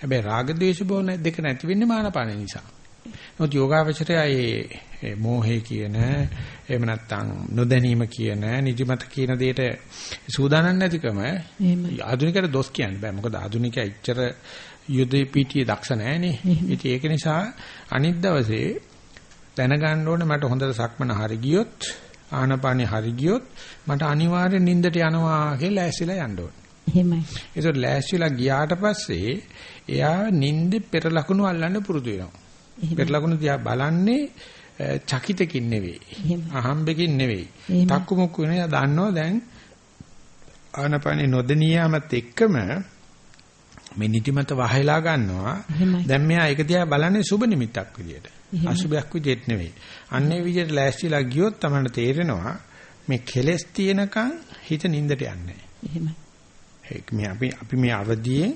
හැබැයි රාග ద్వේෂ බෝන දෙක නැති වෙන්නේ ආනාපානේ නිසා. නමුත් යෝගාවචරය ඒ මෝහය කියන එහෙම නැත්නම් නොදැනීම කියන නිදිමත කියන දෙයට සූදානම් නැතිකම ආධුනිකයට දොස් කියන්න බෑ. මොකද ආධුනිකයා ඉච්චර යුදේ පීටියේ දක්ෂ නැහැනේ. ඉතින් ඒක නිසා අනිත් දවසේ දැනගන්න ඕනේ මට හොඳට සක්මන හරි ගියොත් ආනපානෙ හරි ගියොත් මට අනිවාර්යෙන් නිින්දට යනවා කියලා ලෑස්තිලා යන්න ඕනේ. එහෙමයි. ඒතකොට ලෑස්තිලා ගියාට පස්සේ එයා නිින්දේ පෙර ලකුණු අල්ලන්න පුරුදු වෙනවා. පෙර ලකුණු දිහා බලන්නේ චකිතකින් නෙවෙයි. අහම්බකින් නෙවෙයි. තක්කු මුක්කු වෙන යා දන්නවා දැන් ආනපනේ නොදෙනියාමත් එක්කම මේ නිදිමත වහයලා ගන්නවා. දැන් මෙයා ඒක දිහා බලන්නේ සුබ නිමිත්තක් විදියට. අසුබයක් විදියට නෙවෙයි. අන්නේ විදියට ලෑස්තිලා ගියොත් තමයි තේරෙනවා මේ කෙලස් තියෙනකන් හිත නින්දට යන්නේ. එහෙමයි. මේ අපි අපි මේ අවදියේ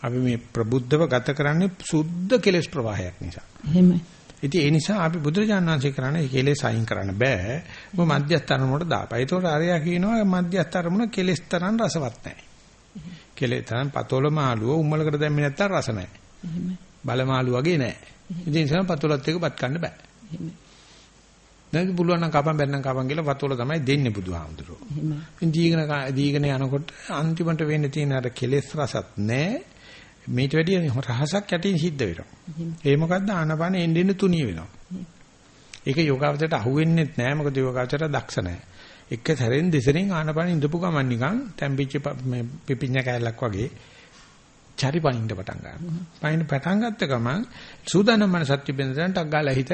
අපි මේ ප්‍රබුද්ධව ගත කරන්නේ සුද්ධ කෙලස් ප්‍රවාහයක් නිසා. එහෙමයි. ඉතින් ඒ නිසා අපි බුදුරජාණන් වහන්සේ කරන්නේ කෙලෙස් අයින් කරන්න බෑ. මොක මධ්‍යස්ථ අරමුණට දාපයි. ඒතකොට අරයා කියනවා මධ්‍යස්ථ අරමුණ කෙලෙස් තරම් රසවත් නැහැ. කෙලෙස් තරම් පතෝල මාළුව උම්මලකට දැම්මේ නැත්තම් රස නැහැ. බල මාළු වගේ නැහැ. ඉතින් ඒ නිසා පතෝලත් එක්ක බත් කන්න බෑ. දැන් පුළුවන් නම් කපන් බැන්නම් කපන් කියලා පතෝල තමයි දෙන්නේ බුදුහාමුදුරුවෝ. ඉතින් දීගෙන දීගෙන යනකොට අන්තිමට වෙන්නේ තියෙන අර කෙලෙස් රසත් නැහැ. මේට වැඩිය රහසක් යටින් සිද්ධ වෙනවා. ඒ මොකද්ද ආනපාන එන්න එන්න තුනිය වෙනවා. ඒක යෝගාවචරයට අහුවෙන්නේ නැහැ මොකද යෝගාවචරය දක්ෂ නැහැ. එක සැරෙන් දෙසරින් ආනපාන ඉඳපු ගමන් නිකන් තැම්පිච්ච මේ පිපිඤ්ඤ කැලලක් වගේ චරි පනින්න පටන් ගන්නවා. පනින්න පටන් ගත්ත ගමන් සූදානම් මනසත් තිබෙනදන්ට අග්ගාලා හිත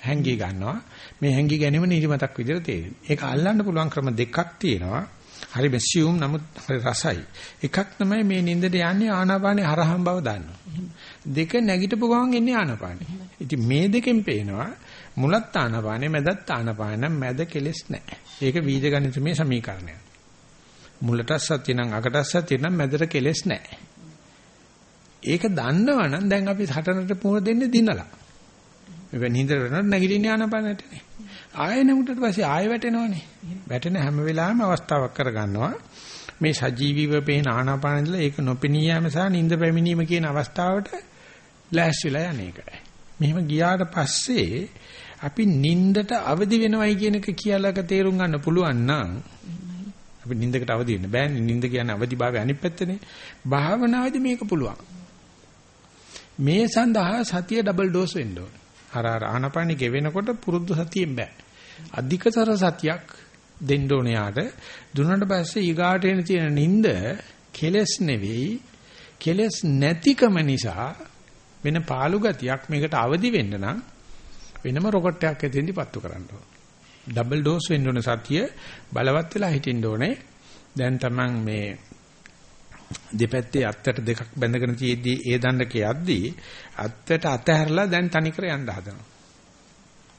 හැංගී ගන්නවා. මේ හැංගී ගැනීම නිදිමතක් විදිහට තේරෙනවා. ඒක අල්ලන්න පුළුවන් ක්‍රම දෙකක් තියෙනවා. හරි මෙසියුම් නමුත් හරි රසයි. එකක් තමයි මේ නින්දට යන්නේ ආනාපානේ හරහම් බව දන්නවා. දෙක නැගිටපු ගමන් එන්නේ ආනාපානේ. ඉතින් මේ දෙකෙන් පේනවා මුලත් ආනාපානේ මැදත් ආනාපාන මැද කෙලස් නැහැ. ඒක බීජ ගණිතමේ සමීකරණයක්. මුලට සත්‍ය නම් අකට සත්‍ය නම් මැදට කෙලස් නැහැ. ඒක දන්නවනම් දැන් අපි හටනට පුහුණු දෙන්නේ දිනලා. මේ නින්දට වෙනකොට නැගිටින්න ආනාපානටනේ. ආයෙ නෙමුටට පස්සේ ආයෙ වැටෙනවනේ. වැටෙන හැම වෙලාවෙම අවස්ථාවක් කරගන්නවා. මේ සජීවීව පේන ආනාපාන ඉඳලා ඒක නොපෙනී යාම සහ නිින්ද පැමිණීම කියන අවස්ථාවට ලෑස්තිලා යන එකයි. මෙහෙම ගියාට පස්සේ අපි නිින්දට අවදි වෙනවයි කියන එක කියලාක තේරුම් ගන්න පුළුවන් නම් අපි නිින්දකට අවදි වෙන්න බෑනේ. නිින්ද කියන්නේ අවදිභාවය අනිත් පැත්තනේ. භාවනාවේදී මේක පුළුවන්. මේ සඳහා සතිය ඩබල් ඩෝස් වෙන්න ඕනේ. අර අර ආනපනි ගෙවෙනකොට පුරුදු සතියෙන් බෑ. අධිකතර සතියක් දෙන්න ඕනේ යාට. දුන්නට පස්සේ ඊගාට එන තියෙන නිින්ද කෙලස් නෙවෙයි. කෙලස් නැතිකම නිසා වෙන පාළු ගතියක් මේකට අවදි වෙන්න නම් වෙනම රොකට් එකක් ඇතෙන්දි පත්තු කරන්න ඕන. ඩබල් ඩෝස් වෙන්න ඕන සතිය බලවත් වෙලා හිටින්න ඕනේ. දැන් තමන් මේ දෙපැත්තේ අත්තට දෙකක් බැඳගෙන තියෙද්දි ඒ දණ්ඩක යද්දී අත්තට අතහැරලා දැන් තනිකර යන්න හදනවා.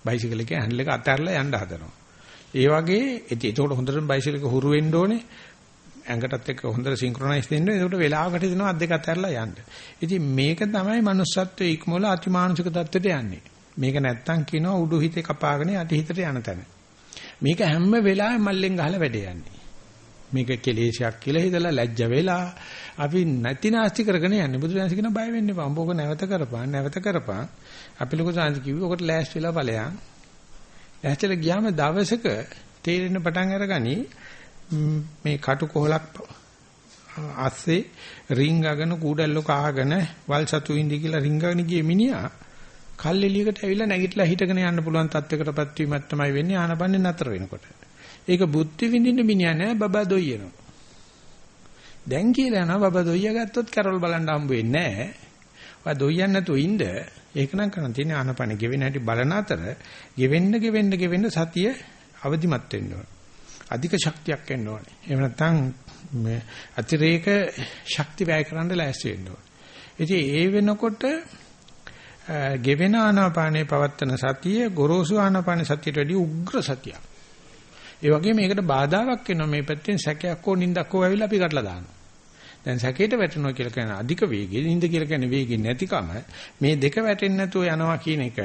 බයිසිකල් එකේ හැන්ඩල් එක අතහැරලා යන්න හදනවා. ඒ වගේ ඉතින් ඒකට හොඳටම බයිසිකල් එක හුරු වෙන්න ඕනේ. ඇඟටත් එක්ක හොඳට සින්ක්‍රොනයිස් වෙන්න. ඒකට වෙලාවකට දෙනවා අත් දෙක අතහැරලා යන්න. ඉතින් මේක තමයි manussත්වයේ ඉක්මවල අතිමානුෂික தත්ත්වයට යන්නේ. මේක නැත්තම් කියනවා උඩු හිතේ කපාගෙන යටි හිතට යන තැන. මේක හැම වෙලාවෙම මල්ලෙන් ගහලා වැඩ යන්නේ. මේක කෙලේශයක් කියලා හිතලා ලැජ්ජ වෙලා අපි නැති නාස්ති කරගෙන යන්නේ බුදුරජාණන් කියන බය වෙන්න එපා. උඹ ඔක නැවත කරපන් නැවත කරපන්. අපි ලොකු සාන්ති කිව්වේ ඔකට ලෑස්ති වෙලා ඵලයන්. ලෑස්තිලා ගියාම දවසක තේරෙන පටන් අරගනි මේ කටු කොහලක් අස්සේ රින්ගගෙන කූඩල්ල කහගෙන වල් සතු ඉඳි කියලා රින්ගගෙන ගිය මිනිහා කල්ෙලියකට ඇවිල්ලා නැගිටලා හිටගෙන යන්න පුළුවන් තත්යකටපත් වීමක් තමයි වෙන්නේ ආනපන්නේ නතර වෙනකොට. ඒක බුද්ධ විඳින්න මිනිහා නෑ බබා දොයියනවා. දැන් කියලා යනවා බබා දොයිය ගත්තොත් කරවල බලන්න හම්බ වෙන්නේ නෑ. ඔයා දොයියන් නැතුව ඉන්න ඒක නම් කරන් තියෙන ආනපන ගෙවෙන හැටි බලන අතර ගෙවෙන්න ගෙවෙන්න ගෙවෙන්න සතිය අවදිමත් වෙන්න ඕන. අධික ශක්තියක් එන්න ඕනේ. එහෙම නැත්නම් මේ අතිරේක ශක්ති වැය කරන්න ලෑස්ති වෙන්න ඕනේ. ඉතින් ඒ වෙනකොට ගෙවෙන ආනාපානේ පවත්තන සතිය ගොරෝසු ආනාපාන සතියට වැඩිය උග්‍ර සතියක්. ඒ වගේම මේකට බාධාවක් වෙනවා මේ පැත්තෙන් සැකයක් හෝ නින්දක් හෝ ඇවිල්ලා අපි කඩලා දානවා. දැන් සැකේට වැටෙනවා කියලා කියන අධික වේගය, නිින්ද කියලා කියන වේගය නැතිකම මේ දෙක වැටෙන්නේ නැතුව යනවා කියන එක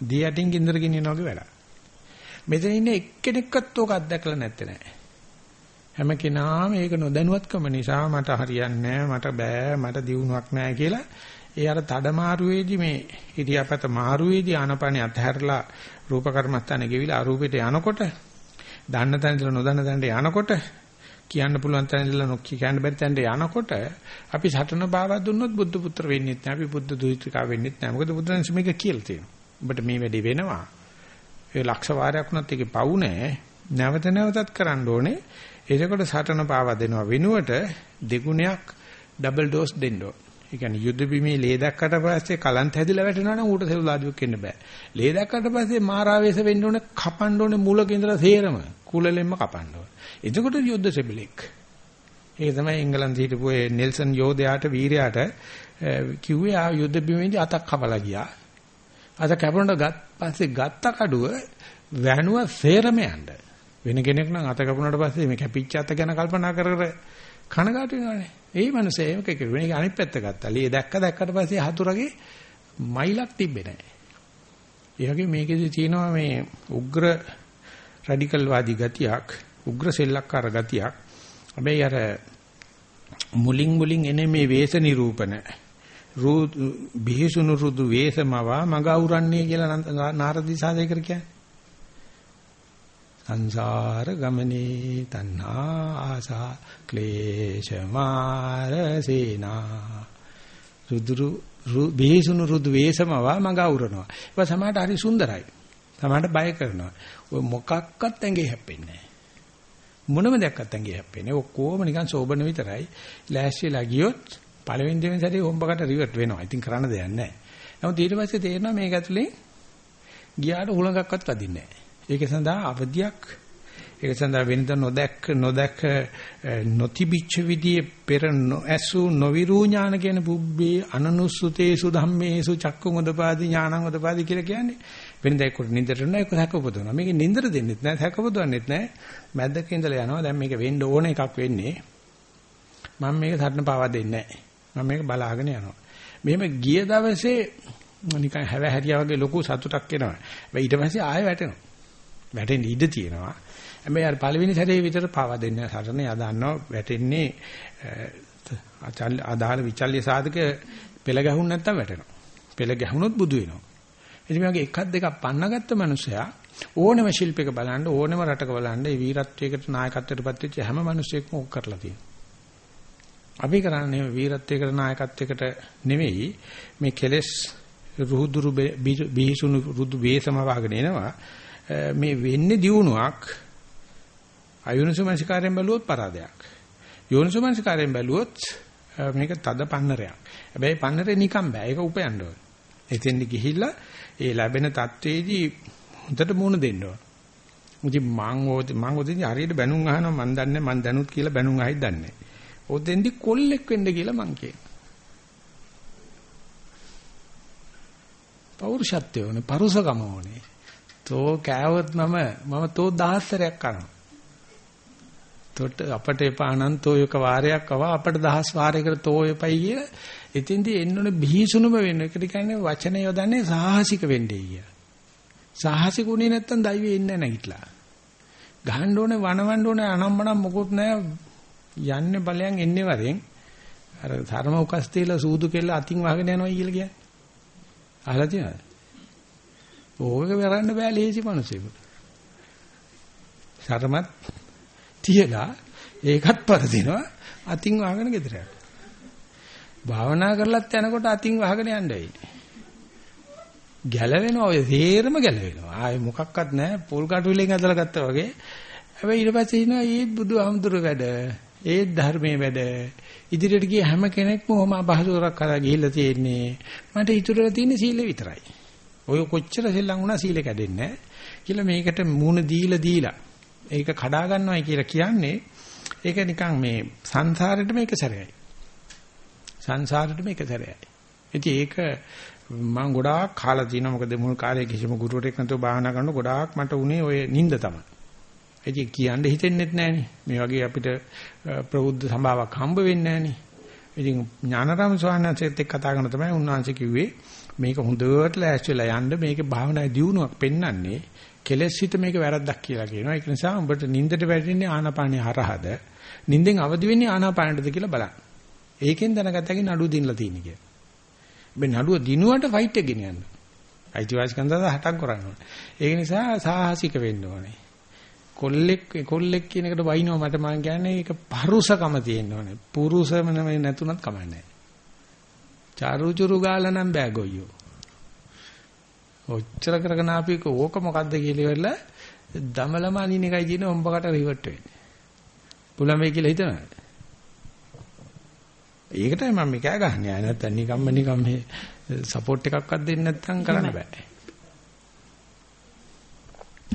දී යටින් ගින්දර ගෙනියනවා වගේ වැඩක්. මෙතන ඉන්න එක්කෙනෙක්වත් ඕක අත්දැකලා නැත්තේ නෑ. හැම කෙනාම ඒක නොදැනුවත්කම නිසා මට හරියන්නේ නෑ, මට බෑ, මට දියුණුවක් නෑ කියලා ඒ අර තඩ මාරුවේදී මේ ඉරියාපත මාරුවේදී ආනපනිය අතහැරලා රූප කර්මස්ථානේ ගෙවිලා අරූපෙට යනකොට දන්න තැන ඉඳලා නොදන්න තැනට යනකොට කියන්න පුළුවන් තැන ඉඳලා නොකිය කියන්න බැරි තැනට යනකොට අපි සටන බාවා දුන්නොත් බුද්ධ පුත්‍ර වෙන්නේ නැහැ අපි බුද්ධ දුහිත්‍රිකා වෙන්නේ නැහැ මොකද බුදුරජාණන් මේක කියලා තියෙනවා. ඔබට මේ වැඩේ වෙනවා. ඒ ලක්ෂ වාරයක් වුණත් ඒකේ පවු නැහැ නැවත නැවතත් කරන්න ඕනේ. එතකොට සටන පාවා දෙනවා වෙනුවට දෙගුණයක් ඩබල් ඩෝස් දෙන්න ඕනේ. ඒ කියන්නේ යුද්ධ බිමේ ලේ දැක්කට පස්සේ කලන්ත හැදිලා වැටෙනවා නම් ඌට සෙල්ලාදුවක් වෙන්න බෑ. ලේ දැක්කට පස්සේ මාරාවේශ වෙන්න ඕනේ කපන්න ඕනේ මුලක ඉඳලා සේරම. කුලලෙම්ම කපන්න ඕනේ. එතකොට යුද්ධ සෙබලෙක්. ඒක තමයි එංගලන්තේ හිටපු ඒ නෙල්සන් යෝධයාට වීරයාට කිව්වේ ආ යුද්ධ බිමේදී අතක් කපලා ගියා. අත කැපුණට ගත් පස්සේ ගත්ත කඩුව වැණුව සේරම යන්න. වෙන කෙනෙක් නම් අත කැපුණාට පස්සේ මේ කැපිච්ච අත ගැන කල්පනා කර කර කනගාටු වෙනවනේ. ඒ මනුස්සයා ඒක කිව්වේ. මේක අනිත් පැත්ත ගත්තා. ලී දැක්ක දැක්කට පස්සේ හතුරගේ මයිලක් තිබ්බේ නැහැ. ඒ වගේ මේකෙදි තියෙනවා මේ උග්‍ර රැඩිකල් වාදී ගතියක්, උග්‍ර සෙල්ලක්කාර ගතියක්. හැබැයි අර මුලින් මුලින් එනේ මේ වේශ නිරූපණ බිහිසුණු රුදු වේසමවා මග අවුරන්නේ කියලා නාරදී සාදේකර කියන්නේ. සංසාර ගමනේ තණ්හා ආසා ක්ලේශ මාරසේනා රුදුරු බේසුණු රුදු වේසමවා මග අවුරනවා ඒක සමහරට හරි සුන්දරයි සමහරට බය කරනවා. ඔය මොකක්වත් ඇඟේ හැප්පෙන්නේ මොනම දෙයක්වත් ඇඟේ හැප්පෙන්නේ ඔක්කොම නිකන් සෝබන විතරයි. ලෑස්තිලා ගියොත් පළවෙනි දෙවෙනි සැරේ හොම්බකට රිවර්ට් වෙනවා. ඉතින් කරන්න දෙයක් නැහැ. නමුත් ඊට පස්සේ තේරෙනවා මේක ඇතුලේ ගියාට හුලඟක්වත් වදින්නේ නැහැ. ඒක සඳහා අවධියක්. ඒක සඳහා වෙනද නොදැක්ක නොදැක්ක නොතිබිච්ච විදියේ පෙර නොඇසු නොවිරු ඥාන කියන පුබ්බේ අනනුස්සුතේසු ධම්මේසු චක්කුං උදපාදි ඥානං උදපාදි කියලා කියන්නේ වෙනද ඒක නින්දට නෑ ඒක සැකපොදවනවා මේක නින්දට දෙන්නෙත් නෑ සැකපොදවන්නෙත් නෑ. මැද්දක ඉඳලා යනවා දැන් මේක වෙන්න ඕන එකක් වෙන්නේ. මම මේක සටන පාවා දෙන්නේ නෑ. මම මේක බලාගෙන යනවා. මෙහෙම ගිය දවසේ නිකන් හැව හැරියා වගේ ලොකු සතුටක් එනවා. හැබැයි ඊට පස්සේ ආයෙ වැටෙනවා. වැටෙන්න ඉඩ තියෙනවා. හැබැයි අර පළවෙනි සැරේ විතර පාවා දෙන්න සරණ යා දන්නවා වැටෙන්නේ අදාළ විචල්්‍ය සාධක පෙළ ගැහුන් නැත්තම් වැටෙනවා. පෙළ ගැහුනොත් බුදු වෙනවා. ඉතින් මේ වගේ එකක් දෙකක් පන්නගත්ත මනුස්සයා ඕනෙම ශිල්පයක බලන්න ඕනෙම රටක බලන්න ඒ වීරත්වයකට නායකත්වයටපත් වෙච්ච හැම මිනිස්සෙක්ම ඕක කරලා තියෙනවා. අපි කරන්නේ වීරත්වයකට නායකත්වයකට නෙවෙයි මේ කෙලෙස් රුහුදුරු බිහිසුණු රුදු වේසම වහගෙන එනවා මේ වෙන්නේ දියුණුවක් අයෝනිසමනසිකාරයෙන් බැලුවොත් පරාදයක්. යෝනිසමනසිකාරයෙන් බැලුවොත් මේක තද පන්නරයක්. හැබැයි පන්නරේ නිකම් බෑ. ඒක උපයන්න ඕන. එතෙන්දි ගිහිල්ලා ඒ ලැබෙන தത്വෙදී හොඳට මුණ දෙන්න ඕන. මුචි මං ඕත මං ඔතෙන්දි හරියට බැනුම් අහනවා මං දන්නේ මං දැනුත් කියලා බැනුම් අහයි දන්නේ. ඔතෙන්දි කොල්ලෙක් වෙන්න කියලා මං කියනවා. පෞරුෂත්වය ඕනේ, පරුසකම ඕනේ. තෝ කෑවොත් මම මම තෝ දහස්තරයක් කරනවා. තොට අපට එපා නම් තෝ එක වාරයක් අවා අපට දහස් වාරයකට තෝ එපයි කියලා එතින්දී එන්න ඕනේ බිහිසුණුම වෙන්න. ඒකට කියන්නේ වචන යොදන්නේ සාහසික වෙන්නේ කිය. සාහසික උනේ නැත්තම් දෛවයේ ඉන්නේ නැගිටලා. ගහන්න ඕනේ වනවන්න ඕනේ අනම්මනම් මොකුත් නැහැ. යන්නේ බලයන් එන්නේ වරෙන්. අර ධර්ම උකස් තියලා සූදු කෙල්ල අතින් වහගෙන යනවා කියලා කියන්නේ. අහලා තියෙනවද? ඕක කරන්න බෑ ලේසි මිනිසෙකුට. ශර්මත් තියලා ඒකත් පරදිනවා අතින් වහගෙන ගෙදර යනවා. භාවනා කරලත් යනකොට අතින් වහගෙන යන්නයි. ගැලවෙනවා ඔය තේරම ගැලවෙනවා. ආයේ මොකක්වත් නැහැ පොල් කටු විලෙන් ඇදලා ගත්තා වගේ. හැබැයි ඊට පස්සේ ඉනවා ඒ බුදුහාමුදුර වැඩ, ඒ ධර්මයේ වැඩ. ඉදිරියට ගිය හැම කෙනෙක්ම ඔහම බහසුරක් කරා ගිහිල්ලා තියෙන්නේ. මට ඉතුරුලා තියෙන්නේ සීල විතරයි. ඔය කොච්චර සෙල්ලම් වුණා සීල කැඩෙන්නේ කියලා මේකට මූණ දීලා දීලා ඒක කඩා ගන්නවයි කියලා කියන්නේ ඒක නිකන් මේ සංසාරෙට මේක සැරයයි. සංසාරෙට මේක සැරයයි. ඉතින් ඒක මම ගොඩාක් කාලා තිනවා මොකද මුල් කාලේ කිසිම ගුරුවරයෙක් නැතුව භාවනා කරනකොට ගොඩාක් මට උනේ ඔය නිින්ද තමයි. ඉතින් කියන්න හිතෙන්නෙත් නැහනේ. මේ වගේ අපිට ප්‍රබුද්ධ සම්භාවක් හම්බ වෙන්නේ නැහනේ. ඉතින් ඥානරාම ස්වාමීන් වහන්සේත් එක්ක කතා කරන තමයි උන්වහන්සේ කිව්වේ මේක හොඳට ලෑස්තිලා යන්න මේකේ භාවනායේ දියුණුවක් පෙන්වන්නේ කෙලෙස් හිත මේක වැරද්දක් කියලා කියනවා. ඒක නිසා උඹට නින්දට වැටෙන්නේ ආනාපානිය හරහද නින්දෙන් අවදි වෙන්නේ ආනාපානටද කියලා බලන්න. ඒකෙන් දැනගත්තකින් නඩුව දිනලා තියෙන කියලා. මේ නඩුව දිනුවට ෆයිට් එක ගෙනියන්න. අයිතිවාසිකම් දාලා හටක් කරන්න ඕනේ. ඒක නිසා සාහසික වෙන්න ඕනේ. කොල්ලෙක් කොල්ලෙක් කියන එකට වයින්ව මට මම කියන්නේ ඒක පරුසකම තියෙන්න ඕනේ. පුරුෂම නැතුණත් කමන්නේ නැහැ. චාරුචුරු ගාලා නම් බෑ ගොයියෝ. ඔච්චර කරගෙන ආපු එක ඕක මොකද්ද කියලා ඉවරලා දමලම අනින එකයි කියන උඹකට රිවර්ට් වෙන්නේ. පුළුවන් වෙයි කියලා හිතනවා. ඒකටයි මම මේ කෑ ගහන්නේ. ආ නැත්තම් නිකම්ම නිකම් මේ සපෝට් එකක්වත් දෙන්නේ නැත්නම් කරන්න බෑ.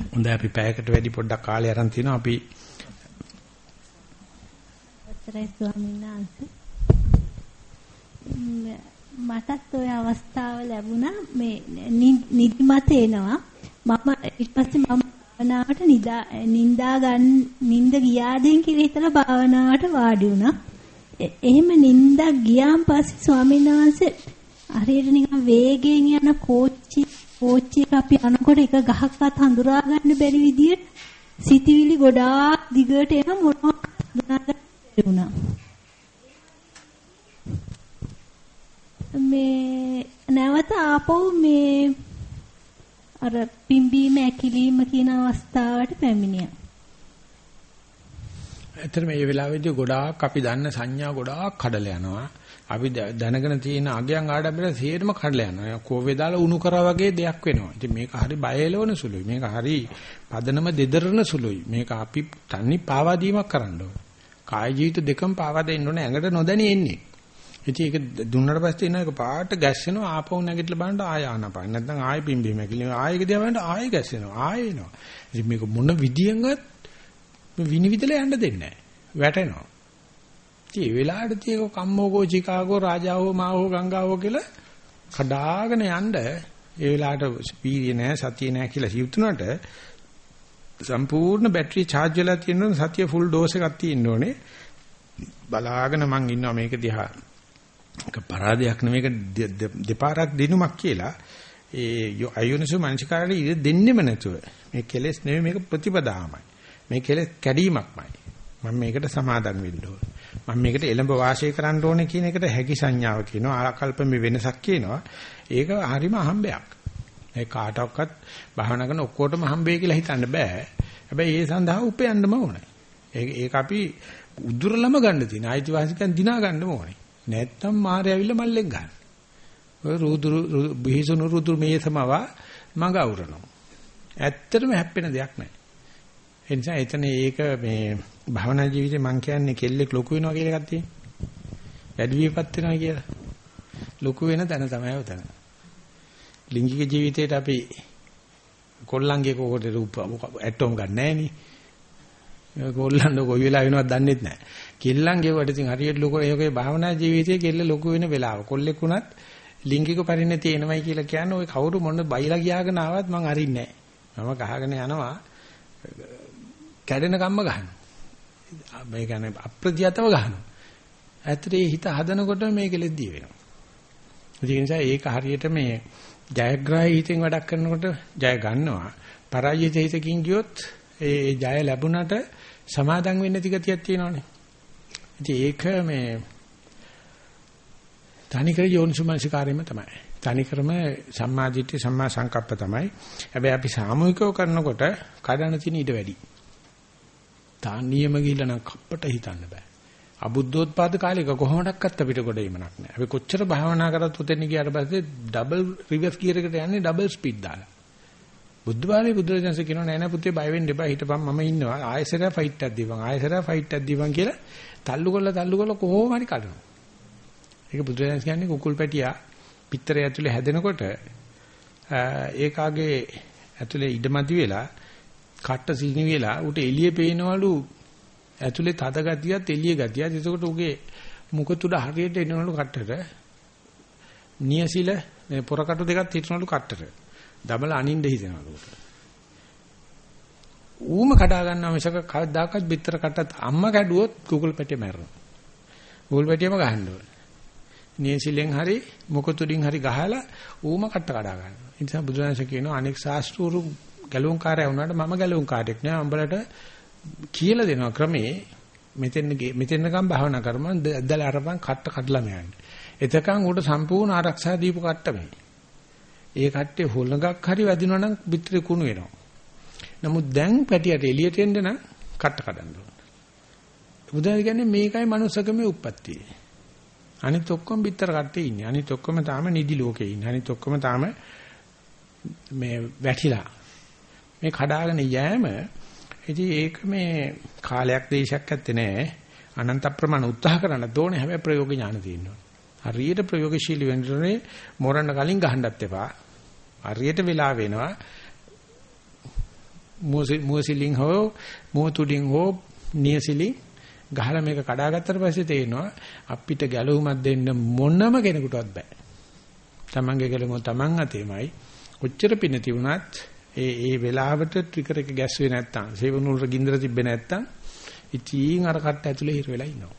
හොඳයි අපි පැයකට වැඩි පොඩ්ඩක් කාලය අරන් තිනවා. අපි අවසරයි ස්වාමීන් වහන්සේ. මටත් ওই අවස්ථාව ලැබුණා. මේ නිදිමත එනවා. මම ඊට පස්සේ මම භාවනාවට නිදා නින්දා ගන්න නින්ද ගියාදෙන් කියලා හිතලා භාවනාවට වාඩි වුණා එහෙම නින්දා ගියාන් පස්සේ ස්වාමීන් වහන්සේ හරියට නිකන් වේගයෙන් යන කෝච්චි කෝච්චි එක අපි යනකොට එක ගහක්වත් හඳුරා ගන්න බැරි විදියට සිතිවිලි ගොඩාක් දිගට එන මොනවා හඳුනා ගන්න බැරි වුණා මේ නැවත ආපහු මේ අර පිම්බීම ඇකිලිම කියන අවස්ථාවට පැමිණියා. ඇත්තට මේ වෙලාවේදී ගොඩාක් අපි දන්න සංඥා ගොඩාක් කඩලා යනවා. අපි දැනගෙන තියෙන අගයන් ආඩම්බර සියරම කඩලා යනවා. කෝවේ දාලා උණු කරා වගේ දෙයක් වෙනවා. ඉතින් මේක හරි බය එලවන සුළුයි. මේක හරි පදනම දෙදරන සුළුයි. මේක අපි තනි පාවා දීමක් කරන්න ඕනේ. කාය ජීවිත දෙකම පාවා දෙන්න ඕනේ. ඇඟට නොදැනී එන්නේ. ඉතින් ඒක දුන්නාට පස්සේ එන එක පාට ගැස්සෙනවා ආපහු නැගිටලා බලන්න ආය ආනපාන නැත්නම් ආය පිම්බීම කියලා ආයෙක දිහා බලන්න ආයෙ ගැස්සෙනවා ආයෙ එනවා ඉතින් මේක මොන විදියෙන්වත් විනිවිදලා යන්න දෙන්නේ නැහැ. වැටෙනවා. ඉතින් ඒ වෙලාවට තියක කම්මෝගෝ චිකාගෝ රාජාවෝ මාවෝ ගංගාවෝ කියලා කඩාගෙන යන්න ඒ වෙලාවට ස්පීඩිය නැහැ සතිය නැහැ කියලා හිතුනට සම්පූර්ණ බැටරි charge වෙලා තියෙනවා සතිය ෆුල් ඩෝස් එකක් තියෙන්න ඕනේ. බලාගෙන මං ඉන්නවා මේක දිහා. ඒක පරාදයක් නෙමෙයි දෙපාරක් දිනුමක් කියලා. ඒ අයෝනිසෝ මනසිකාරයේ ඉර දෙන්නෙම නැතුව. මේ කෙලෙස් නෙමෙයි මේක ප්‍රතිපදාමයි. මේ කෙලෙස් කැඩීමක්මයි. මම මේකට සමාදන් වෙන්න ඕන. මම මේකට එළඹ වාසය කරන්න ඕනේ කියන එකට හැකි සංඥාව කියනවා ආකල්පමේ වෙනසක් කියනවා. ඒක හරිම අහම්බයක්. ඒ කාටවත් භාවනා කරන ඔක්කොටම හම්බෙයි කියලා හිතන්න බෑ. හැබැයි ඒ සඳහා උපයන්නම ඕනේ. ඒක අපි උදුරලම ගන්න තියෙන අයිතිවාසිකම් දිනා ගන්නම ඕනේ. නැත්තම් මාරය ඇවිල්ලා මල්ලෙන් ගන්න. ඔය රුදුරු බිහිසුණු රුදුරු මේ සමවා මඟ අවරනවා. ඇත්තටම හැප්පෙන දෙයක් නැහැ. ඒ නිසා එතන ඒක මේ භවනා ජීවිතේ මං කියන්නේ කෙල්ලෙක් ලොකු වෙනවා කියලා එකක් තියෙනවා. වැඩි විපත් වෙනවා කියලා. ලොකු වෙන තැන තමයි උතන. ලිංගික ජීවිතේට අපි කොල්ලන්ගේ කෝකට රූප ඇටෝම් ගන්න නැහැ නේ. කොල්ලන්ව කොයි වෙලාව වෙනවද දන්නෙත් නැහැ. කෙල්ලන්ගේ වට ඉතින් හරියට ලොකු ඒකේ භාවනා ජීවිතයේ කෙල්ල ලොකු වෙන වෙලාව. කොල්ලෙක් වුණත් ලිංගික පරිණතිය එනවයි කියලා කියන්නේ ওই කවුරු මොන බයිලා ගියාගෙන ආවත් මං අරින්නේ නැහැ. මම ගහගෙන යනවා කැඩෙන කම්ම ගහනවා. මේ කියන්නේ අප්‍රතියතව ගහනවා. ඇත්තට ඒ හිත හදනකොට මේ කෙලෙද්දී වෙනවා. ඒ නිසා ඒක හරියට මේ ජයග්‍රාහී හිතෙන් වැඩක් කරනකොට ජය ගන්නවා. පරාජිත හිතකින් ගියොත් ඒ ජය ලැබුණට සමාදම් වෙන්න තිගතියක් තියෙනවනේ. ඉතින් ඒක මේ තනිකර යෝනිසුමනසිකාරයම තමයි. තනිකරම සම්මාදිට්ඨි සම්මා සංකප්ප තමයි. හැබැයි අපි සාමූහිකව කරනකොට කඩන තියෙන ඊට වැඩි. තා නියම ගිහිල්ලා නම් කප්පට හිතන්න බෑ. අබුද්ධෝත්පාද කාලේක කොහොමඩක්වත් අපිට ගොඩ එීමක් නෑ. අපි කොච්චර භාවනා කරත් උතෙන් ගියාට පස්සේ ඩබල් රිවර්ස් ගියර් එකට යන්නේ ඩබල් ස්පීඩ් දාලා. බුද්ධවාදී බුදුරජාණන්සේ කියනවා නෑ නෑ පුතේ බය වෙන්න එපා හිටපන් මම ඉන්නවා ආයෙසරා ෆයිට් එකක් දීපන් ආයෙසරා ෆයිට් එකක් දීපන් කියලා තල්ලු කරලා තල්ලු කරලා කොහොම හරි කඩනවා. ඒක බුදුරජාණන් කියන්නේ කුකුල් පැටියා පිටරය ඇතුලේ හැදෙනකොට ඒකාගේ ඇතුලේ ඉඩමදි වෙලා කට්ට සීනි වෙලා උට එළියේ පේනවලු ඇතුලේ තද ගතියත් එළිය ගතියත් එතකොට උගේ මුඛ තුඩ හරියට එනවලු කට්ටට නියසිල මේ පොරකටු දෙකක් හිටනවලු කට්ටට දබල අනින්න හිතෙනවලු ඌම කඩා ගන්නවා මිසක කවදාකවත් බිත්තර කටත් අම්මා කැඩුවොත් කුකුල් පැටිය මැරෙනවා. කුකුල් පැටියම ගහන්න ඕනේ. නියසිලෙන් හරි මොකතුඩින් හරි ගහලා ඌම කට කඩා ගන්නවා. ඒ නිසා බුදුරජාණන් කියනවා අනෙක් ශාස්ත්‍රූරු ගැලුම් කාර්යය වුණාට මම ගැලුම් කාර්යයක් නෑ. උඹලට කියලා දෙනවා ක්‍රමේ මෙතෙන් මෙතෙන්කම් භාවනා කරමු දැල්ලා අරපන් කට්ට කඩලාම යන්නේ. එතකන් උඩ සම්පූර්ණ ආරක්ෂා දීපු කට්ට මේ. ඒ කට්ටේ හොලඟක් හරි වැදිනවා නම් පිටරේ කුණු වෙනවා. නමුත් දැන් පැටියට එළියට එන්න නම් කට්ට කඩන්න ඕන. බුදුන් කියන්නේ මේකයි manussකමේ උප්පත්තිය. අනිත් ඔක්කොම පිටර කට්ටේ ඉන්නේ. අනිත් ඔක්කොම තාම නිදි ලෝකේ ඉන්නේ. අනිත් ඔක්කොම තාම මේ වැටිලා. මේ කඩාගෙන යෑම ඉතින් ඒක මේ කාලයක් දේශයක් ඇත්තේ නෑ. අනන්ත ප්‍රමාණ උත්සාහ කරන්න ඕනේ. හැබැයි ප්‍රයෝග ඥාන තියෙනවා. හරියට ප්‍රයෝගශීලී වෙන්නේ මොරන්න කලින් ගහන්නත් එපා. හරියට වෙලා වෙනවා. මුවසිලින් හෝ මුවතුඩින් හෝ නියසිලින් ගහලා මේක කඩාගත්තට පස්සේ තේරෙනවා අපිට ගැලවුමක් දෙන්න මොනම කෙනෙකුටවත් බෑ. Tamange ගැලවුම Taman අතේමයි. කොච්චර පින තිබුණත් ඒ ඒ වෙලාවට ට්‍රිකර් එක ගැස්සුවේ නැත්තම් සේවනුල් ගින්දර තිබ්බේ නැත්තම් ඉතින් අර කට්ට ඇතුලේ හිර වෙලා ඉන්නවා.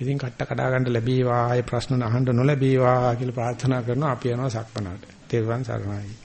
ඉතින් කට්ට කඩා ගන්න ලැබේවා ආයේ ප්‍රශ්න අහන්න නොලැබේවා කියලා ප්‍රාර්ථනා කරනවා අපි යනවා සක්මනට. තෙරුවන් සරණයි.